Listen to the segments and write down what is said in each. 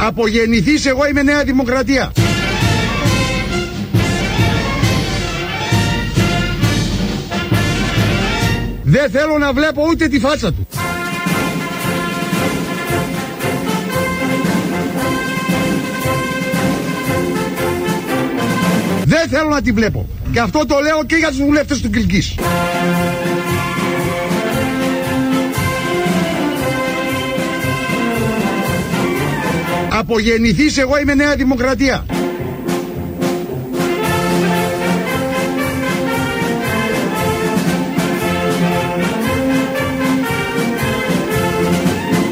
Απογεννηθείς εγώ είμαι Νέα Δημοκρατία. Δεν θέλω να βλέπω ούτε τη φάτσα του. Δεν θέλω να τη βλέπω. Και αυτό το λέω και για τους βουλευτές του Κιλκής. Απογεννηθείς εγώ είμαι Νέα Δημοκρατία.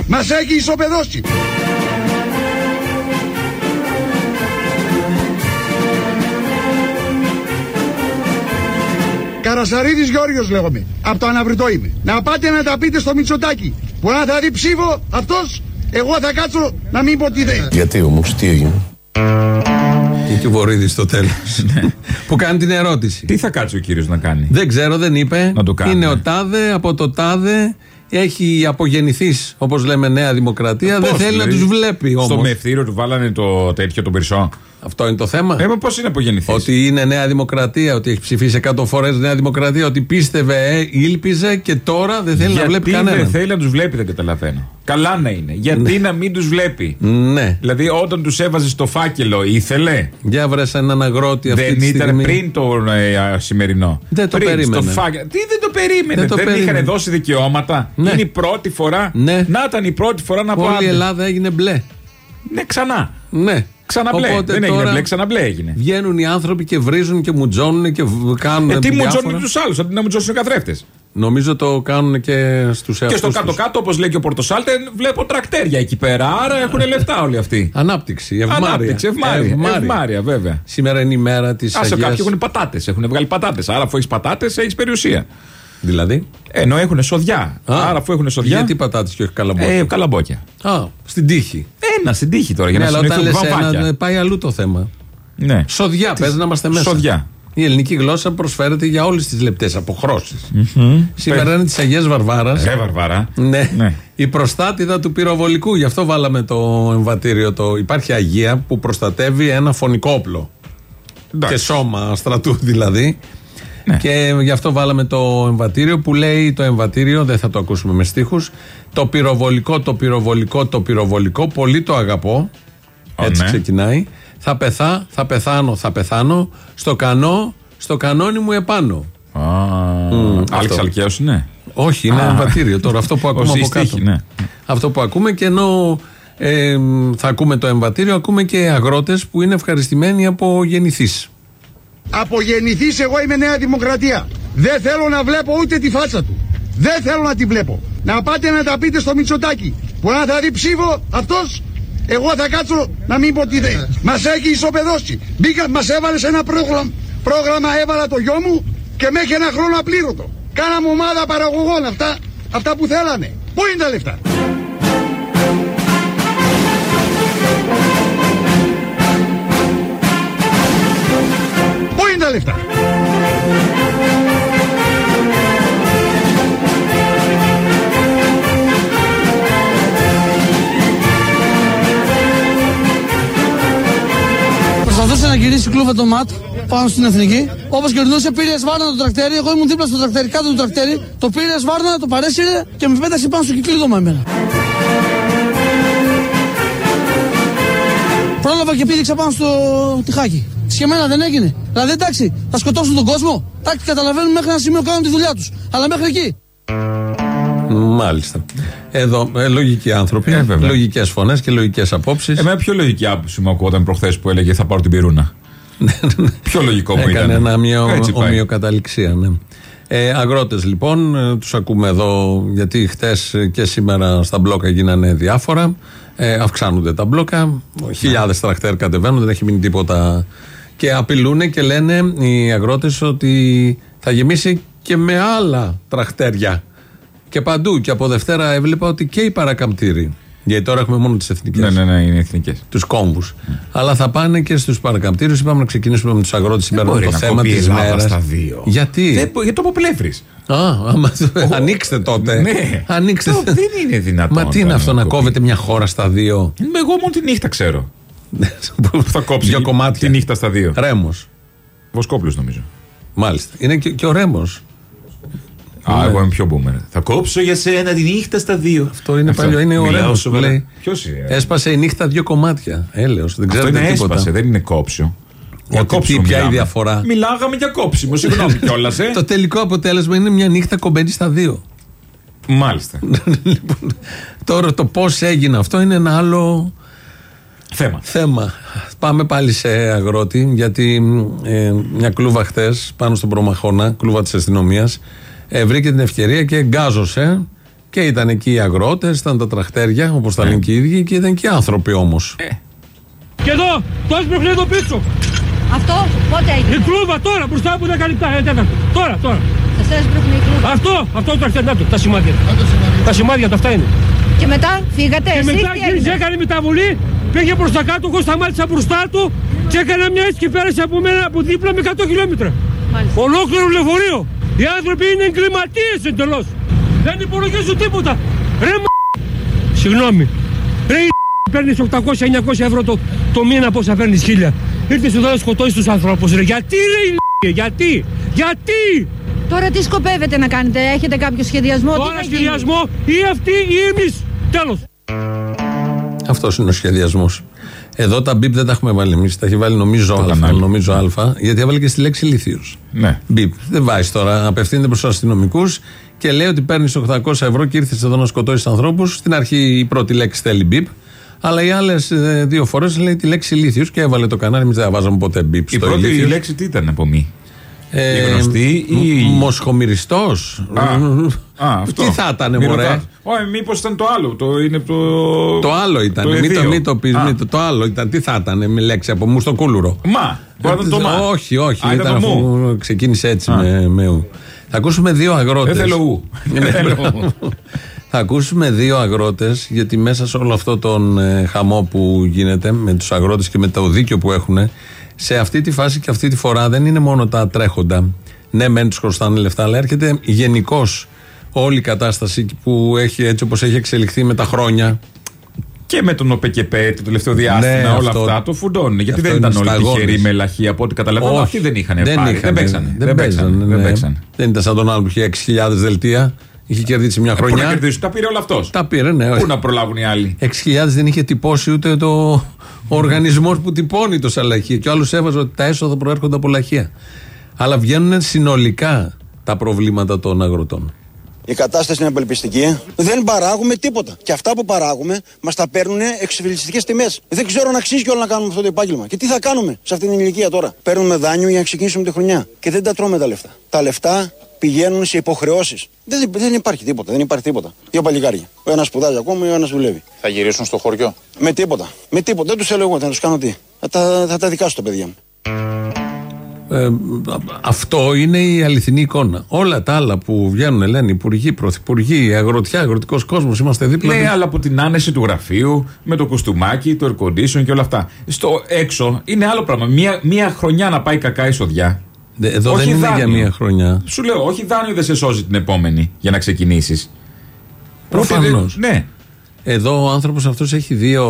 Μας έχει ισοπεδώσει. Καρασαρίδης Γιώργος λέγομαι. Από το αναβριτό είμαι. Να πάτε να τα πείτε στο Μητσοτάκι. Που αν θα δει ψήφο αυτός, εγώ θα κάτσω να μην πω τι δεν. Γιατί όμως, τι έγινε; Και ο Βορύδης στο τέλος. που κάνει την ερώτηση. Τι θα κάτσει ο κύριος να κάνει; Δεν ξέρω, δεν είπε. Να το κάνει. Είναι ο Τάδε, από το Τάδε. Έχει απογεννηθείς, όπως λέμε, Νέα Δημοκρατία. δεν Πώς, θέλει να δηλαδή, τους βλέπει όμως. Στο μεθύριο του βάλανε το τέτοιο, τον Περισσό. Αυτό είναι το θέμα. Ε, πώς είναι απογεννηθή. Ότι είναι Νέα Δημοκρατία, ότι έχει ψηφίσει 100 φορές Νέα Δημοκρατία, ότι πίστευε, ε, ήλπιζε και τώρα δεν θέλει να βλέπει Γιατί κανέναν. δεν θέλει να τους βλέπει, δεν καταλαβαίνω. Καλά να είναι. Γιατί να μην τους βλέπει; Ναι. Δηλαδή, όταν τους έβαζες στο φάκελο, ήθελε; Για βρες έναν αγρότη αυτή Δεν τη ήταν στιγμή. πριν το ε, α, σημερινό. Δεν το πριν, περίμενε. Στο φάκελο. Τι δεν το περίμενε. Δεν το δεν περίμενε. είχαν δώσει δικαιώματα. Ναι. Είναι η πρώτη φορά. Ναι. Να ήταν η πρώτη φορά να πω. Όλη η άντε. Ελλάδα έγινε μπλε. Ναι, ξανά. Ναι. Ξαναμπλε. Οπότε δεν έγινε τώρα μπλε, ξαναμπλε έγινε. Βγαίνουν οι άνθρωποι και βρίζουν και μουτζώνουν και β- κάνουν. Ε, τι διάφορα. μουτζώνουν τους άλλους, αντί να μουτζώσουν οι καθρέφτες. Νομίζω το κάνουν και στους εαυτού. Και στο κάτω-κάτω, όπως λέει και ο Πορτοσάλτε, βλέπω τρακτέρια εκεί πέρα. Άρα έχουν λεφτά όλοι αυτοί. Ανάπτυξη, ευμάρεια. Ανάπτυξη, ευμάρεια. Ευμάρεια, βέβαια. Σήμερα είναι η μέρα της Άσε Αγίας... κάποιοι έχουν πατάτες, έχουν βγάλει πατάτες. Άρα, αφού έχεις πατάτες, έχεις περιουσία. Δηλαδή; Ενώ έχουν σοδιά. Α, Άρα, αφού έχουν σοδιά. Γιατί πατάτες και όχι καλαμπόκια; Ε, καλαμπόκια. Α, στην τύχη. Ένα στην τύχη τώρα για Ναι, να αλλά όταν συνοηθούν λες βαμβάκια. ένα, πάει αλλού το θέμα. Ναι. Σοδιά, πες να είμαστε μέσα. Σοδιά. Η ελληνική γλώσσα προσφέρεται για όλες τις λεπτές αποχρώσεις. Σήμερα Πες. είναι της Αγίας Βαρβάρας. Ρε Βαρβάρα. Ναι. Ναι. Η προστάτηδα του πυροβολικού. Γι' αυτό βάλαμε το εμβατήριο. Το... Υπάρχει Αγία που προστατεύει ένα φωνικό όπλο. Εντάξει. Και σώμα στρατού δηλαδή. Ναι. Και γι' αυτό βάλαμε το εμβατήριο που λέει το εμβατήριο, δεν θα το ακούσουμε με στίχους, το πυροβολικό, το πυροβολικό, το πυροβολικό, πολύ το αγαπώ. Ω, Έτσι ναι. ξεκινάει. Θα πεθά, θα πεθάνω, θα πεθάνω. Στο κανό, στο κανόνι μου επάνω. Α, αυτό. Άλεξ Αλκαίος είναι; Όχι, είναι Α. εμβατήριο τώρα. Αυτό που ακούμε Ως η από κάτω. στίχη, ναι. Αυτό που ακούμε και ενώ ε, θα ακούμε το εμβατήριο, ακούμε και αγρότες που είναι ευχαριστημένοι από γεννηθείς. Απογεννηθείς εγώ είμαι Νέα Δημοκρατία. Δεν θέλω να βλέπω ούτε τη φάτσα του. Δεν θέλω να τη βλέπω. Να πάτε να τα πείτε στο Μητσοτάκι. Που αν θα δει ψήφο αυτός, εγώ θα κάτσω να μην πω τι δεν. Μας έχει ισοπεδώσει. Μπήκα, μας έβαλες σε ένα πρόγραμμα, πρόγραμμα έβαλα το γιο μου και μέχρι ένα χρόνο απλήρωτο. Κάναμε ομάδα παραγωγών αυτά, αυτά που θέλανε. Πού είναι τα λεφτά; Είναι τα λεφτά. Προσπαθούσε να γυρίσει κλούβα το ματ πάνω στην εθνική. Όπως γυρνούσε, πήρε σβάρνα το τρακτέρι. Εγώ ήμουν δίπλα στο τρακτέρι, κάτω του τρακτέρι. Το πήρε σβάρνα, το παρέσυρε και με πέταξε πάνω στο κυκλίδωμα εμένα. Πρόλαβα και πήδηξα πάνω στο τυχάκι. Σχεμένα δεν έγινε. Δηλαδή εντάξει, θα σκοτώσουν τον κόσμο. Εντάξει, καταλαβαίνουν μέχρι ένα σημείο κάνουν τη δουλειά τους. Αλλά μέχρι εκεί. Μάλιστα. Εδώ, ε, λογικοί άνθρωποι, Ε, βέβαια. λογικές φωνές και λογικές απόψεις. Εμένα πιο λογική άποψη μου ακούγονταν προχθές που έλεγε θα πάρω την πυρούνα. πιο λογικό μου Έκανε ήταν. ένα μια Έτσι πάει. ομοιοκαταληξία. Ναι. Ε, Αγρότες λοιπόν, ε, τους ακούμε εδώ γιατί χτες και σήμερα στα μπλόκα γίνανε διάφορα. Ε, αυξάνονται τα μπλόκα. Χιλιάδες τρακτέρ κατεβαίνουν, δεν έχει μείνει τίποτα. Και απειλούν και λένε οι αγρότες ότι θα γεμίσει και με άλλα τρακτέρια. Και παντού. Και από Δευτέρα έβλεπα ότι και οι παρακαμπτήροι Γιατί τώρα έχουμε μόνο τις εθνικές. Ναι, ναι, ναι, είναι εθνικές. Τους κόμβους. Αλλά θα πάνε και στους παρακαμπτήρους. Είπαμε να ξεκινήσουμε με τους αγρότες σήμερα με το θέμα της μέρας. στα δύο. Γιατί; Δεν, μπο- γιατί το αποπλεύρει. Α, άμα, ανοίξτε τότε. Ναι. Ανοίξτε. Το- δεν είναι δυνατόν Μα τι είναι τώρα αυτό να να κοπεί. κόβεται μια χώρα στα δύο; Εγώ μόνο τη νύχτα ξέρω. Θα κόψει Δύο κομμάτια. τη νύχτα στα δύο. Ρέμος. Βοσκόπουλος νομίζω. Μάλιστα. Είναι και, και ο Ρέμος. Α, εγώ είμαι πιο boomer. Θα κόψω για σένα τη νύχτα στα δύο. Αυτό είναι παλιό. Είναι ο Ρέμος. Ποιος είναι; Έσπασε η νύχτα δύο κομμάτια. Έλεος. Δεν Αυτό ξέρετε είναι τίποτα. έσπασε, δεν είναι κόψιο. Για Ότι κόψιμο τι, ποια η μιλάμε. διαφορά. Μιλάγαμε για κόψιμο, συγγνώμη κιόλας, ε. Το τελικό αποτέλεσμα είναι μια νύχτα κομπέντη στα δύο. Μάλιστα. λοιπόν, τώρα το πώς έγινε αυτό είναι ένα άλλο Θέμα. θέμα. Πάμε πάλι σε αγρότη, γιατί ε, μια κλούβα χτες πάνω στον Προμαχώνα, κλούβα της αστυνομίας, ε, βρήκε την ευκαιρία και γκάζωσε. Και ήταν εκεί οι αγρότες, ήταν τα τραχτέρια, όπως τα λένε και οι ίδιοι, και ήταν και οι άνθρωποι όμως. Και εδώ, το έσπρωχνε εδώ πίσω. Αυτό πότε Η έγινε. κλούβα τώρα, μπροστά από 10 λεπτά, ένα τέταρτο. Τώρα, τώρα. Σα έσπρωχνε η κλούβα. Αυτό, αυτό το αρχιτεκτά του, τα σημάδια. Τα σημάδια του, αυτά είναι. Και μετά φύγατε Και εσείς μετά τι γύρισε, έγινε; έκανε μεταβολή, πήγε προς τα κάτω, εγώ σταμάτησα μπροστά του και έκανα μια έτσι και πέρασε από μένα από δίπλα με 100 χιλιόμετρα. Μάλιστα. Ολόκληρο λεωφορείο. Οι άνθρωποι είναι εγκληματίες εντελώς. Δεν υπολογίζουν τίποτα. Ρε μ... Συγγνώμη. Ρε παίρνεις 800-900 ευρώ το, το μήνα πόσα παίρνεις χίλια. Ήρθες εδώ να σκοτώσεις τους ανθρώπους. Ρε γιατί ρε η γιατί, γιατί; Τώρα τι σκοπεύετε να κάνετε, έχετε κάποιο σχεδιασμό, τι Τώρα θα γίνει; σχεδιασμό ή αυτοί ή εμείς. Τέλος. Αυτός είναι ο σχεδιασμός. Εδώ τα μπιπ δεν τα έχουμε βάλει εμείς. Τα έχει βάλει νομίζω Α, κανάλι. νομίζω Α, γιατί έβαλε και στη λέξη ηλίθιο. Ναι. Μπιπ. Δεν βάζει τώρα. Απευθύνεται προς τους αστυνομικούς και λέει ότι παίρνεις 800 ευρώ και ήρθες εδώ να σκοτώσεις ανθρώπους. Στην αρχή η πρώτη λέξη θέλει μπιπ. Αλλά οι άλλες δύο φορές λέει τη λέξη ηλίθιο και έβαλε το κανάλι. Εμεί δεν θα βάζαμε ποτέ μπιπ Η στο πρώτη ηλίθιος. λέξη τι ήταν από μη; Ε, η γνωστή ή- Μοσχομυριστός. Α, αυτό. Τι θα ήταν, Μη μωρέ; ρωτάς. Όχι, μήπως ήταν το άλλο. Το είναι το. Το άλλο ήταν. Το μην, το, εδίο. μην το πεις, Α. μην το, το άλλο ήταν. Τι θα ήταν με λέξη από μου στο κούλουρο. Μα. Μπορεί να ήταν το μα. Όχι, όχι. Α, ήταν το αφού μου. ξεκίνησε έτσι Α. με, με ου. Θα ακούσουμε δύο αγρότες. Δεν θέλω ου. Δεν θέλω ου. Θα ακούσουμε δύο αγρότες, γιατί μέσα σε όλο αυτό τον ε, χαμό που γίνεται με τους αγρότες και με το δίκιο που έχουν, σε αυτή τη φάση και αυτή τη φορά δεν είναι μόνο τα τρέχοντα. Ναι, μεν τους χρωστάνε λεφτά, αλλά έρχεται γενικώς όλη η κατάσταση που έχει έτσι όπως έχει εξελιχθεί με τα χρόνια. Και με τον ΟΠΕΚΕΠΕ το τελευταίο διάστημα Ναι, όλα αυτό- αυτά το φουντώνουν. Γιατί αυτό δεν ήταν είναι όλοι σταγόνες. τυχεροί με λαχεία από ό,τι καταλαβαίνω. Αυτοί δεν είχαν πάρει. Δεν είχαν, παίξανε. Δεν, παίξανε, Δεν ναι. παίξανε. Δεν ήταν σαν τον άλλο που είχε 6.000 δελτία. Είχε κερδίσει μια Πού να χρονιά. κερδίσουν, τα πήρε όλο αυτός. Τα πήρε, ναι. Πού να προλάβουν οι άλλοι; 6.000 δεν είχε τυπώσει ούτε το ο οργανισμός που τυπώνει τόσα λαχεία. Και ο άλλος έβαζε ότι τα έσοδα προέρχονται από λαχεία. Αλλά βγαίνουν συνολικά τα προβλήματα των αγροτών. Η κατάσταση είναι απελπιστική. Δεν παράγουμε τίποτα. Και αυτά που παράγουμε μας τα παίρνουν εξεφιλιστικέ τιμές. Δεν ξέρω αν αξίζει κιόλας να κάνουμε αυτό το επάγγελμα. Και τι θα κάνουμε σε αυτήν την ηλικία τώρα. Παίρνουμε δάνειο για να ξεκινήσουμε τη χρονιά. Και δεν τα τρώμε τα λεφτά. Τα λεφτά πηγαίνουν σε υποχρεώσεις. Δεν, δεν υπάρχει τίποτα. Δεν υπάρχει τίποτα. Δύο παλικάρια. Ο ένας σπουδάζει ακόμα, ο ένας δουλεύει. Θα γυρίσουν στο χωριό. Με τίποτα. Με τίποτα. Δεν τους θέλω εγώ. Θα τους κάνω τι. Θα τα, θα τα δικάσω τα παιδιά μου. Ε, αυτό είναι η αληθινή εικόνα. Όλα τα άλλα που βγαίνουν, λένε υπουργοί, πρωθυπουργοί, αγροτιά, αγροτικός κόσμος, είμαστε δίπλα. Ναι, αλλά από την άνεση του γραφείου, με το κουστούμάκι, το air condition και όλα αυτά. Στο έξω είναι άλλο πράγμα. Μία, μία χρονιά να πάει κακά εισοδιά. Δε- Εδώ όχι δεν είναι δάνειο. για μία χρονιά. Σου λέω, όχι δάνειο δεν σε σώζει την επόμενη για να ξεκινήσεις. Προφανώς. Ναι. Εδώ ο άνθρωπος αυτός έχει δύο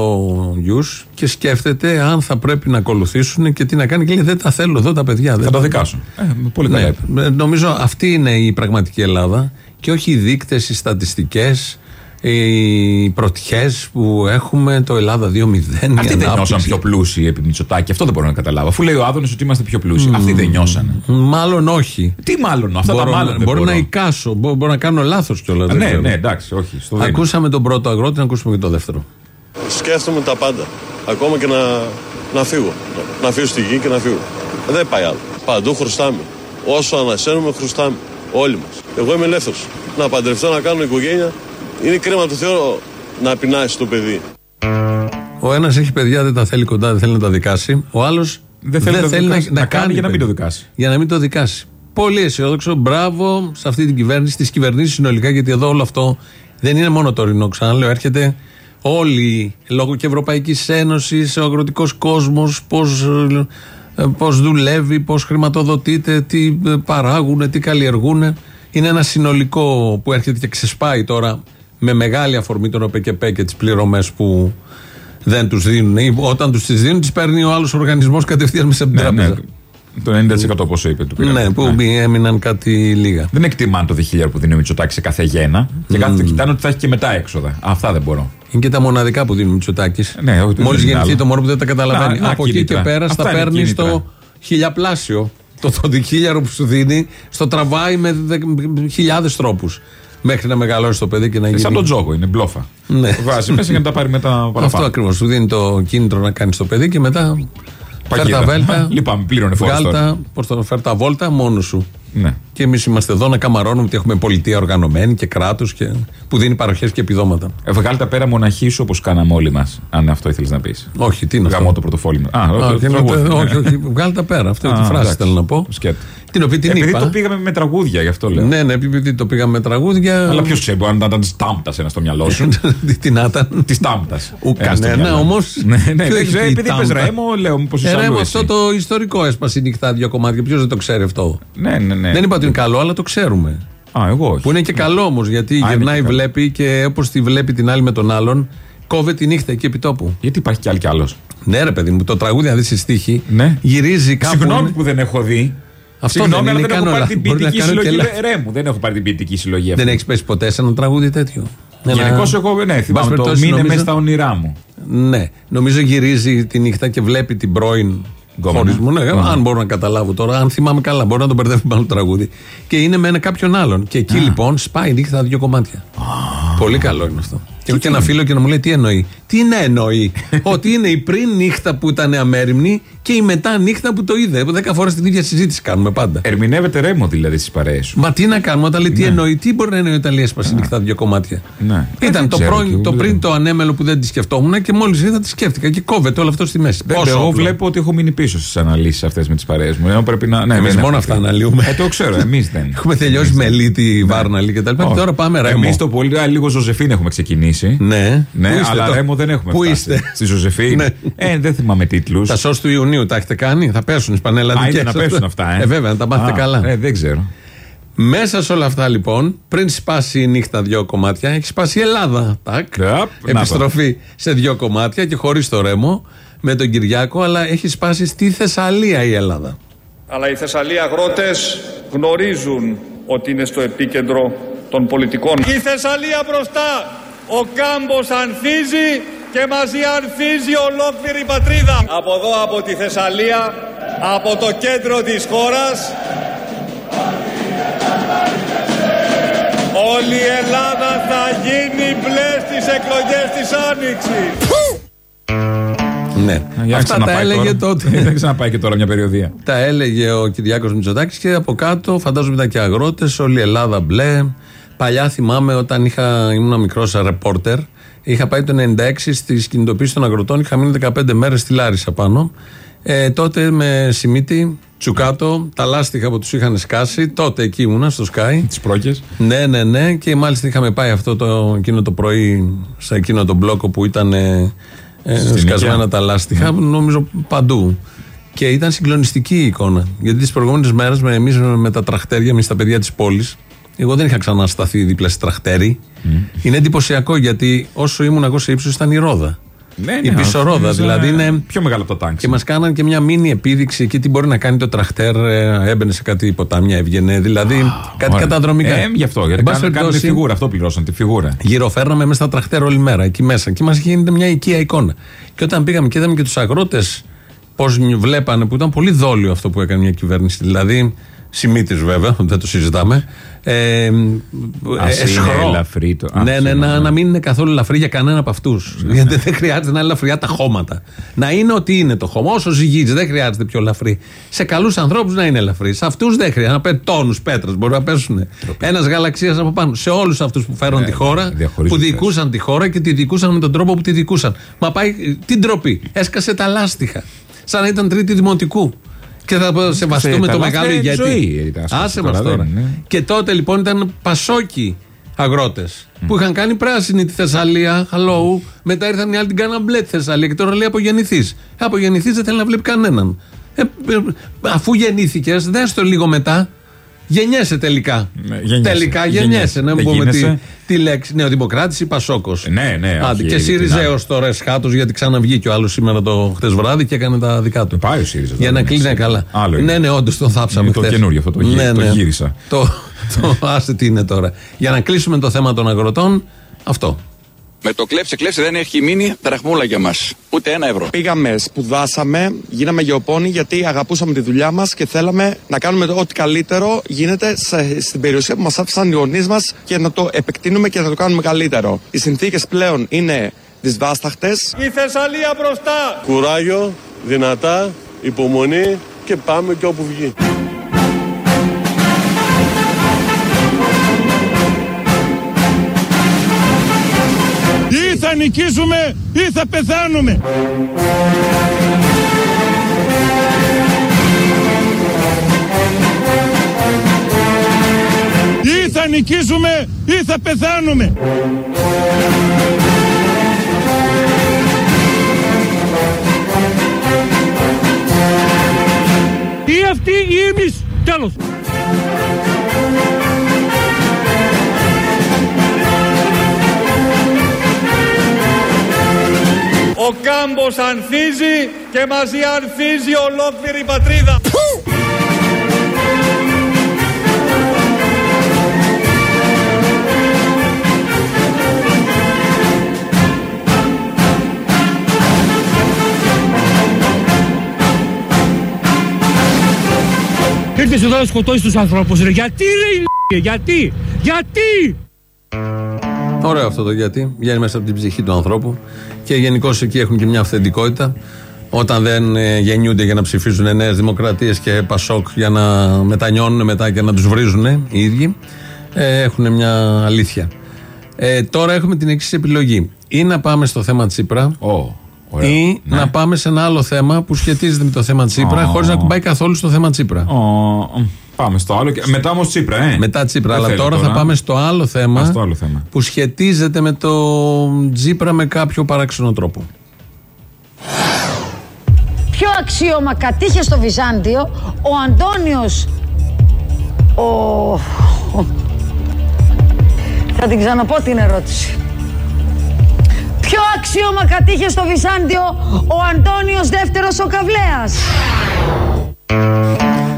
γιους και σκέφτεται αν θα πρέπει να ακολουθήσουν και τι να κάνει. Και λέει: Δεν τα θέλω εδώ τα παιδιά. Θα δεν το δικάσω. Ε, πολύ καλά. Ναι, ε, νομίζω αυτή είναι η πραγματική Ελλάδα και όχι οι δείκτες, οι στατιστικές, οι πρωτιές που έχουμε το Ελλάδα 2-0. η Αυτοί δεν ανάπτυξη. νιώσαν πιο πλούσιοι επί Μητσοτάκη. Αυτό δεν μπορώ να καταλάβω. Αφού λέει ο Άδωνης ότι είμαστε πιο πλούσιοι. Αυτοί δεν νιώσανε. Μάλλον όχι. Τι μάλλον, αυτά μπορώ τα μάλλον. δεν μπορώ μπορώ. να εικάσω, μπορώ, μπορώ να κάνω λάθος κιόλας. Α, Ναι, ναι, εντάξει, όχι. Στο δίνω. Ακούσαμε τον πρώτο αγρότη, να ακούσουμε και το δεύτερο. Σκέφτομαι τα πάντα. Ακόμα και να, να φύγω. Να αφήσω τη γη και να φύγω. Δεν πάει άλλο. Παντού χρωστάμε. Όσο ανασένουμε, χρωστάμε. Όλοι μας. Εγώ είμαι ελεύθερος. Να παντρευτώ, να κάνω οικογένεια. Είναι κρίμα το Θεό να πεινάσεις το παιδί. Ο ένας έχει παιδιά, δεν τα θέλει κοντά, δεν θέλει να τα δικάσει. Ο άλλος Δεν θέλει να το δικάσει. Να κάνει για να μην το δικάσει. Για να μην το δικάσει. Πολύ αισιόδοξο. Μπράβο σε αυτή την κυβέρνηση, τι κυβερνήσεις συνολικά, γιατί εδώ όλο αυτό δεν είναι μόνο τωρινό. Ξαναλέω, έρχεται όλοι, λόγω και Ευρωπαϊκής Ένωσης, ο αγροτικός κόσμος, πώς πώς δουλεύει, πώς χρηματοδοτείται, τι ε, παράγουν, τι καλλιεργούν. Είναι ένα συνολικό που έρχεται και ξεσπάει τώρα με μεγάλη αφορμή τον ΟΠΕΚΕΠΕ και τις πληρωμές που δεν τους δίνουν. Ή όταν τους τις δίνουν, τις παίρνει ο άλλος οργανισμός κατευθείαν μέσα από την Ναι, τράπεζα. ναι. Το 90% πόσο είπε του πήραμε. Ναι, που έμειναν κάτι λίγα. Δεν εκτιμάνε το δισχίλιαρο που δίνει ο Μητσοτάκη σε κάθε γένα και κάθε κοιτάνε ότι θα έχει και μετά έξοδα. Αυτά δεν μπορώ. Είναι και τα μοναδικά που δίνει ο Μητσοτάκης. Ναι, όχι, δεν Μόλις είναι γεννηθεί άλλο. το μόνο που δεν τα καταλαβαίνει. Να- να Από εκεί και κίνητρα. πέρα Αυτά στα είναι παίρνει κίνητρα. στο χιλιαπλάσιο. Το, το διχίλιαρο που σου δίνει, στο τραβάει με χιλιάδες τρόπους. Μέχρι να μεγαλώσει το παιδί και να γίνει. Σαν τον τζόγο, είναι μπλόφα. Ναι. Το Βάζει μέσα για να τα πάρει μετά παραπάνω. Αυτό ακριβώς. Σου δίνει το κίνητρο να κάνεις το παιδί και μετά. Φέρ Παγίδα. τα βέλτα. Λυπάμαι, πλήρωνε φόρος τώρα. Βγάλτα, πώς το φέρ τα βόλτα μόνος σου. Ναι. Και εμείς είμαστε εδώ να καμαρώνουμε ότι έχουμε πολιτεία οργανωμένη και κράτος και... που δίνει παροχές και επιδόματα. Ε, Βγάλει τα πέρα μοναχή σου όπως κάναμε όλοι μας. Αν αυτό ήθελες να πεις. Όχι, τι είναι αυτό; Γαμώ το πρωτοφόλι μου. Α, Α, όχι, όχι, το τραγούδι. όχι, Ναι. όχι, βγάλει τα πέρα. Αυτή Α, τη φράση εντάξει. θέλω να πω. Σκέτο. Την οποία την Επειδή είπα. το πήγαμε με τραγούδια, γι' αυτό λέω. Ναι, ναι, επειδή το πήγαμε με τραγούδια. Αλλά ποιος ξέρει, μπορεί να ήταν τη τάμπτας ένα στο μυαλό σου. Τι να ήταν. Τη τάμπτας. Ου, κανένα όμως. Ναι, ναι, δεν ξέρω, επειδή είπες ρέμο, λέω πως είσαι Ε, αλλού Ρέμο, εσύ. αυτό το ιστορικό έσπασε νύχτα δύο κομμάτια. Ποιος δεν το ξέρει αυτό; Ναι, ναι, ναι. Δεν είπα ότι είναι καλό, αλλά το ξέρουμε. Α, εγώ όχι. Που είναι και καλό όμως, γιατί είναι γυρνάει, και καλό. βλέπει και όπως τη βλέπει την άλλη με τον άλλον, κόβε τη νύχτα εκεί επί τόπου. Γιατί υπάρχει κι άλλο κι άλλος. Ναι, ρε παιδί μου, το τραγούδι, αν δεις στη στίχη, Ναι. γυρίζει κάπου. Συγγνώμη είναι- που δεν έχω δει. Αυτό Συγγνώμη, δεν αλλά είναι, δεν έχω κάνω πάρει την λάθος. Μπορεί να ποιητική κάνω και συλλογή. λάθος. Ρε μου, δεν έχω πάρει την ποιητική συλλογή αυτή. Δεν έχεις πέσει ποτέ σε ένα τραγούδι τέτοιο; Ένα- Γενικώς εγώ, ναι, θυμάμαι το περιπτώσει, μήνε νομίζω- μέσα στα όνειρά μου. Ναι, νομίζω γυρίζει τη νύχτα και βλέπει την πρώην Γκόμενα. χωρισμό. Ναι, Γκόμενα. αν μπορώ να καταλάβω τώρα, αν θυμάμαι καλά, μπορώ να τον μπερδεύει με άλλο τραγούδι. Και είναι με ένα κάποιον άλλον. Και εκεί λοιπόν σπάει η νύχτα δύο κομμάτια. Πολύ καλό είναι αυτό. Και έχω και ένα φίλο και να μου λέει τι εννοεί; Τι να εννοεί; Ότι είναι η πριν νύχτα που ήταν αμέριμνη και η μετά νύχτα που το είδε. Δέκα φορές την ίδια συζήτηση κάνουμε πάντα. Ερμηνεύετε Ρέμο δηλαδή στις παρέες σου. Μα τι να κάνουμε όταν λέει τι εννοεί, τι μπορεί να εννοεί όταν λέει έσπασε η νύχτα δύο κομμάτια; Ναι. Ε, Ήταν δεν το, ξέρω πρώην- και το εγώ πριν δεν- το ανέμελο που δεν τη σκεφτόμουν και μόλις είδα τη σκέφτηκα και κόβεται όλο αυτό στη μέση. Δεν, Πόσο εγώ όπλο. βλέπω ότι έχω μείνει πίσω στις αναλύσεις αυτές με τις παρέες μου. Ενώ πρέπει να. Ναι, Εμείς δεν μόνο έχω αυτά πει. αναλύουμε. Ε, το ξέρω, εμείς δεν. Έχουμε τελειώσει με Ελύτη, Βάρναλη κτλ. Και τώρα πάμε Ρέμο. Εμείς το πολύ. Α, λίγο Ζωζεφίν έχουμε ξεκινήσει. Ναι, Ναι, Πού είστε αλλά τώρα; Ρέμο δεν έχουμε Πού φτάσει. είστε; Στη Ζωζεφίν. Ναι. Ε, δεν θυμάμαι τίτλους. Τα σως του Ιουνίου τα έχετε κάνει, θα πέσουν οι Α, πανελλαδικές. είναι να πέσουν αυτά, ε. Ε, βέβαια, να τα μάθετε Α, καλά. Ε, δεν ξέρω. Μέσα σε όλα αυτά λοιπόν, πριν σπάσει η νύχτα δύο κομμάτια, έχει σπάσει η Ελλάδα. Τάκ. Yep, να το. Επιστροφή σε δύο κομμάτια και χωρίς το ρέμο με τον Κυριάκο, αλλά έχει σπάσει στη Θεσσαλία η Ελλάδα. Αλλά οι Θεσσαλοί αγρότες γνωρίζουν ότι είναι στο επίκεντρο των πολιτικών. Η Θεσσαλία μπροστά. Ο κάμπος ανθίζει και μαζί ανθίζει ολόκληρη η πατρίδα. Από εδώ από τη Θεσσαλία, από το κέντρο της χώρας, όλη η Ελλάδα θα γίνει μπλε στις εκλογές της Άνοιξης. Ναι. Για να Αυτά τα ξαναπάει έλεγε τώρα. τότε. Δεν ξαναπάει και τώρα μια περιοδία. Τα έλεγε ο Κυριάκος Μητσοτάκης και από κάτω φαντάζομαι ήταν και αγρότες, όλη η Ελλάδα μπλε. Παλιά θυμάμαι όταν είχα, ήμουν μικρός ρεπόρτερ, είχα πάει το 96 στις κινητοποίησεις των αγροτών, είχα μείνει 15 μέρες στη Λάρισα πάνω. Ε, τότε με Σιμίτη, Τσουκάτο, τα λάστιχα που τους είχαν σκάσει, τότε εκεί ήμουνα στο Sky. Τις πρόκειε. Ναι, ναι, ναι. Και μάλιστα είχαμε πάει αυτό το, εκείνο το πρωί σε εκείνο το μπλόκο που ήταν ε, ε, Στην σκασμένα Οικιά. τα λάστιχα, νομίζω παντού. Και ήταν συγκλονιστική η εικόνα. Γιατί τις προηγούμενες μέρες με, εμείς με τα τραχτέρια, εμείς τα παιδιά της πόλης, εγώ δεν είχα ξανασταθεί δίπλα σε τραχτέρι. Είναι εντυπωσιακό γιατί όσο ήμουν εγώ σε ύψος ήταν η ρόδα. Ναι, η πίσω ρόδα. Δηλαδή είναι. Πιο μεγάλο από το τάγκ. Και μας κάναν και μια μίνι επίδειξη εκεί τι μπορεί να κάνει το τραχτέρ. ε, Έμπαινε σε κάτι ποτάμια, έβγαινε. Δηλαδή κάτι Ωραία. καταδρομικά. Ε, γι' αυτό. Γιατί Εν πάση κάνουν, κάνουν τη περιπτώσει, φιγούρα. Αυτό πληρώσαν τη φιγούρα. Γυροφέρναμε μέσα στα τραχτέρ όλη μέρα εκεί μέσα. Και μας γίνεται μια οικία εικόνα. Και όταν πήγαμε και είδαμε και τους αγρότες πώς βλέπανε, που ήταν πολύ δόλιο αυτό που έκανε μια κυβέρνηση. Δηλαδή, Σιμίτη βέβαια, δεν το συζητάμε. Ε, ε, Ας είναι εσχρό. ελαφρύ το- α, ναι, ναι, συγγνώμη. να, να μην είναι καθόλου ελαφρύ για κανένα από αυτούς. Γιατί δεν χρειάζεται να είναι ελαφριά τα χώματα. Να είναι ότι είναι το χώμα. Όσο ζυγίζει, δεν χρειάζεται πιο ελαφρύ. Σε καλούς ανθρώπους να είναι ελαφρύ. Σε αυτούς δεν χρειάζεται. Να παίρνει τόνους πέτρα. Μπορεί να πέσουν. Ένας γαλαξίας από πάνω. Σε όλους αυτούς που φέρουν τη χώρα, Ναι, διαχωρίζουν που θέσεις. διοικούσαν τη χώρα και τη διοικούσαν με τον τρόπο που τη διοικούσαν. Μα πάει την τροπή. Έσκασε τα λάστιχα. Σαν να ήταν τρίτη δημοτικού. Και θα σεβαστούμε τα το λάστιχα μεγάλο είναι ηγέτη. ζωή, ήταν, ας πούμε, Άσε τώρα μας δεν τώρα. είναι. Και τότε λοιπόν ήταν πασόκι αγρότες. Που είχαν κάνει πράσινη τη Θεσσαλία, hello. Μετά ήρθαν οι άλλοι την κάναν μπλε τη Θεσσαλία και τώρα λέει απογεννηθείς. Ε, απογεννηθείς δεν θέλει να βλέπει κανέναν. Ε, ε, αφού γεννήθηκες, δες το λίγο μετά. Γεννιέσαι τελικά. Ναι, γεννιέσαι. Τελικά Γεννιέσαι. γεννιέσαι. Να Δεν πούμε τη, γίνεσαι. τη λέξη. Νεοδημοκράτης ή Πασόκος. Ναι, ναι, Άντε, όχι, και την Σιριζέο τώρα εσχάτως γιατί ξαναβγήκε ο άλλος σήμερα το χτες βράδυ και έκανε τα δικά του. Πάει ο ΣΥΡΙΖΑ. Για τώρα, να κλείνει ναι, καλά. Άλλο είναι. ναι, ναι, όντως τον θάψαμε Είναι το χθες. καινούριο αυτό, το γύ- Ναι, το ναι. γύρισα. Το, το άστε τι είναι τώρα. Για να κλείσουμε το θέμα των αγροτών, αυτό. Με το κλέψε κλέψε δεν έχει μείνει δραχμούλα για μας. Ούτε ένα ευρώ. Πήγαμε, σπουδάσαμε, γίναμε γεωπόνοι γιατί αγαπούσαμε τη δουλειά μας και θέλαμε να κάνουμε ό,τι καλύτερο γίνεται σε- στην περιουσία που μας άφησαν οι γονείς μας και να το επεκτείνουμε και να το κάνουμε καλύτερο. Οι συνθήκες πλέον είναι δυσβάσταχτες. Η Θεσσαλία μπροστά. Κουράγιο, δυνατά, υπομονή και πάμε και όπου βγει. Νικήσουμε ή θα πεθάνουμε. Ή θα νικήσουμε ή θα πεθάνουμε. Ή αυτοί ή εμείς. Τέλος. Ο κάμπος ανθίζει και μαζί ανθίζει ολόκληρη η πατρίδα. Ήρθες εδώ να σκοτώσεις τους ανθρώπους ρε. Γιατί ρε η γιατί, γιατί. Ωραίο αυτό το γιατί. Βγαίνει μέσα από την ψυχή του ανθρώπου. Και γενικώς εκεί έχουν και μια αυθεντικότητα. Όταν δεν ε, γεννιούνται για να ψηφίζουν νέες δημοκρατίες και πασόκ για να μετανιώνουν μετά και να τους βρίζουν οι ίδιοι, ε, έχουν μια αλήθεια. Ε, τώρα έχουμε την εξής επιλογή. Ή να πάμε στο θέμα Τσίπρα, Ω, ωραίο. ή Ναι. να πάμε σε ένα άλλο θέμα που σχετίζεται με το θέμα Τσίπρα, Ω. χωρίς να κουμπάει καθόλου στο θέμα Τσίπρα. Ω, μ, Πάμε στο άλλο. και- Μετά όμως Τσίπρα, ε. Μετά Τσίπρα, Δεν αλλά θέλω τώρα, θα πάμε στο άλλο θέμα, Α, στο άλλο θέμα. που σχετίζεται με το Τσίπρα με κάποιο παράξενο τρόπο. Ποιο αξίωμα κατήχε στο Βυζάντιο ο Αντώνιος ο... Θα την ξαναπώ την ερώτηση. Ποιο αξίωμα κατήχε στο Βυζάντιο ο Αντώνιος δεύτερος ο Καβλέας;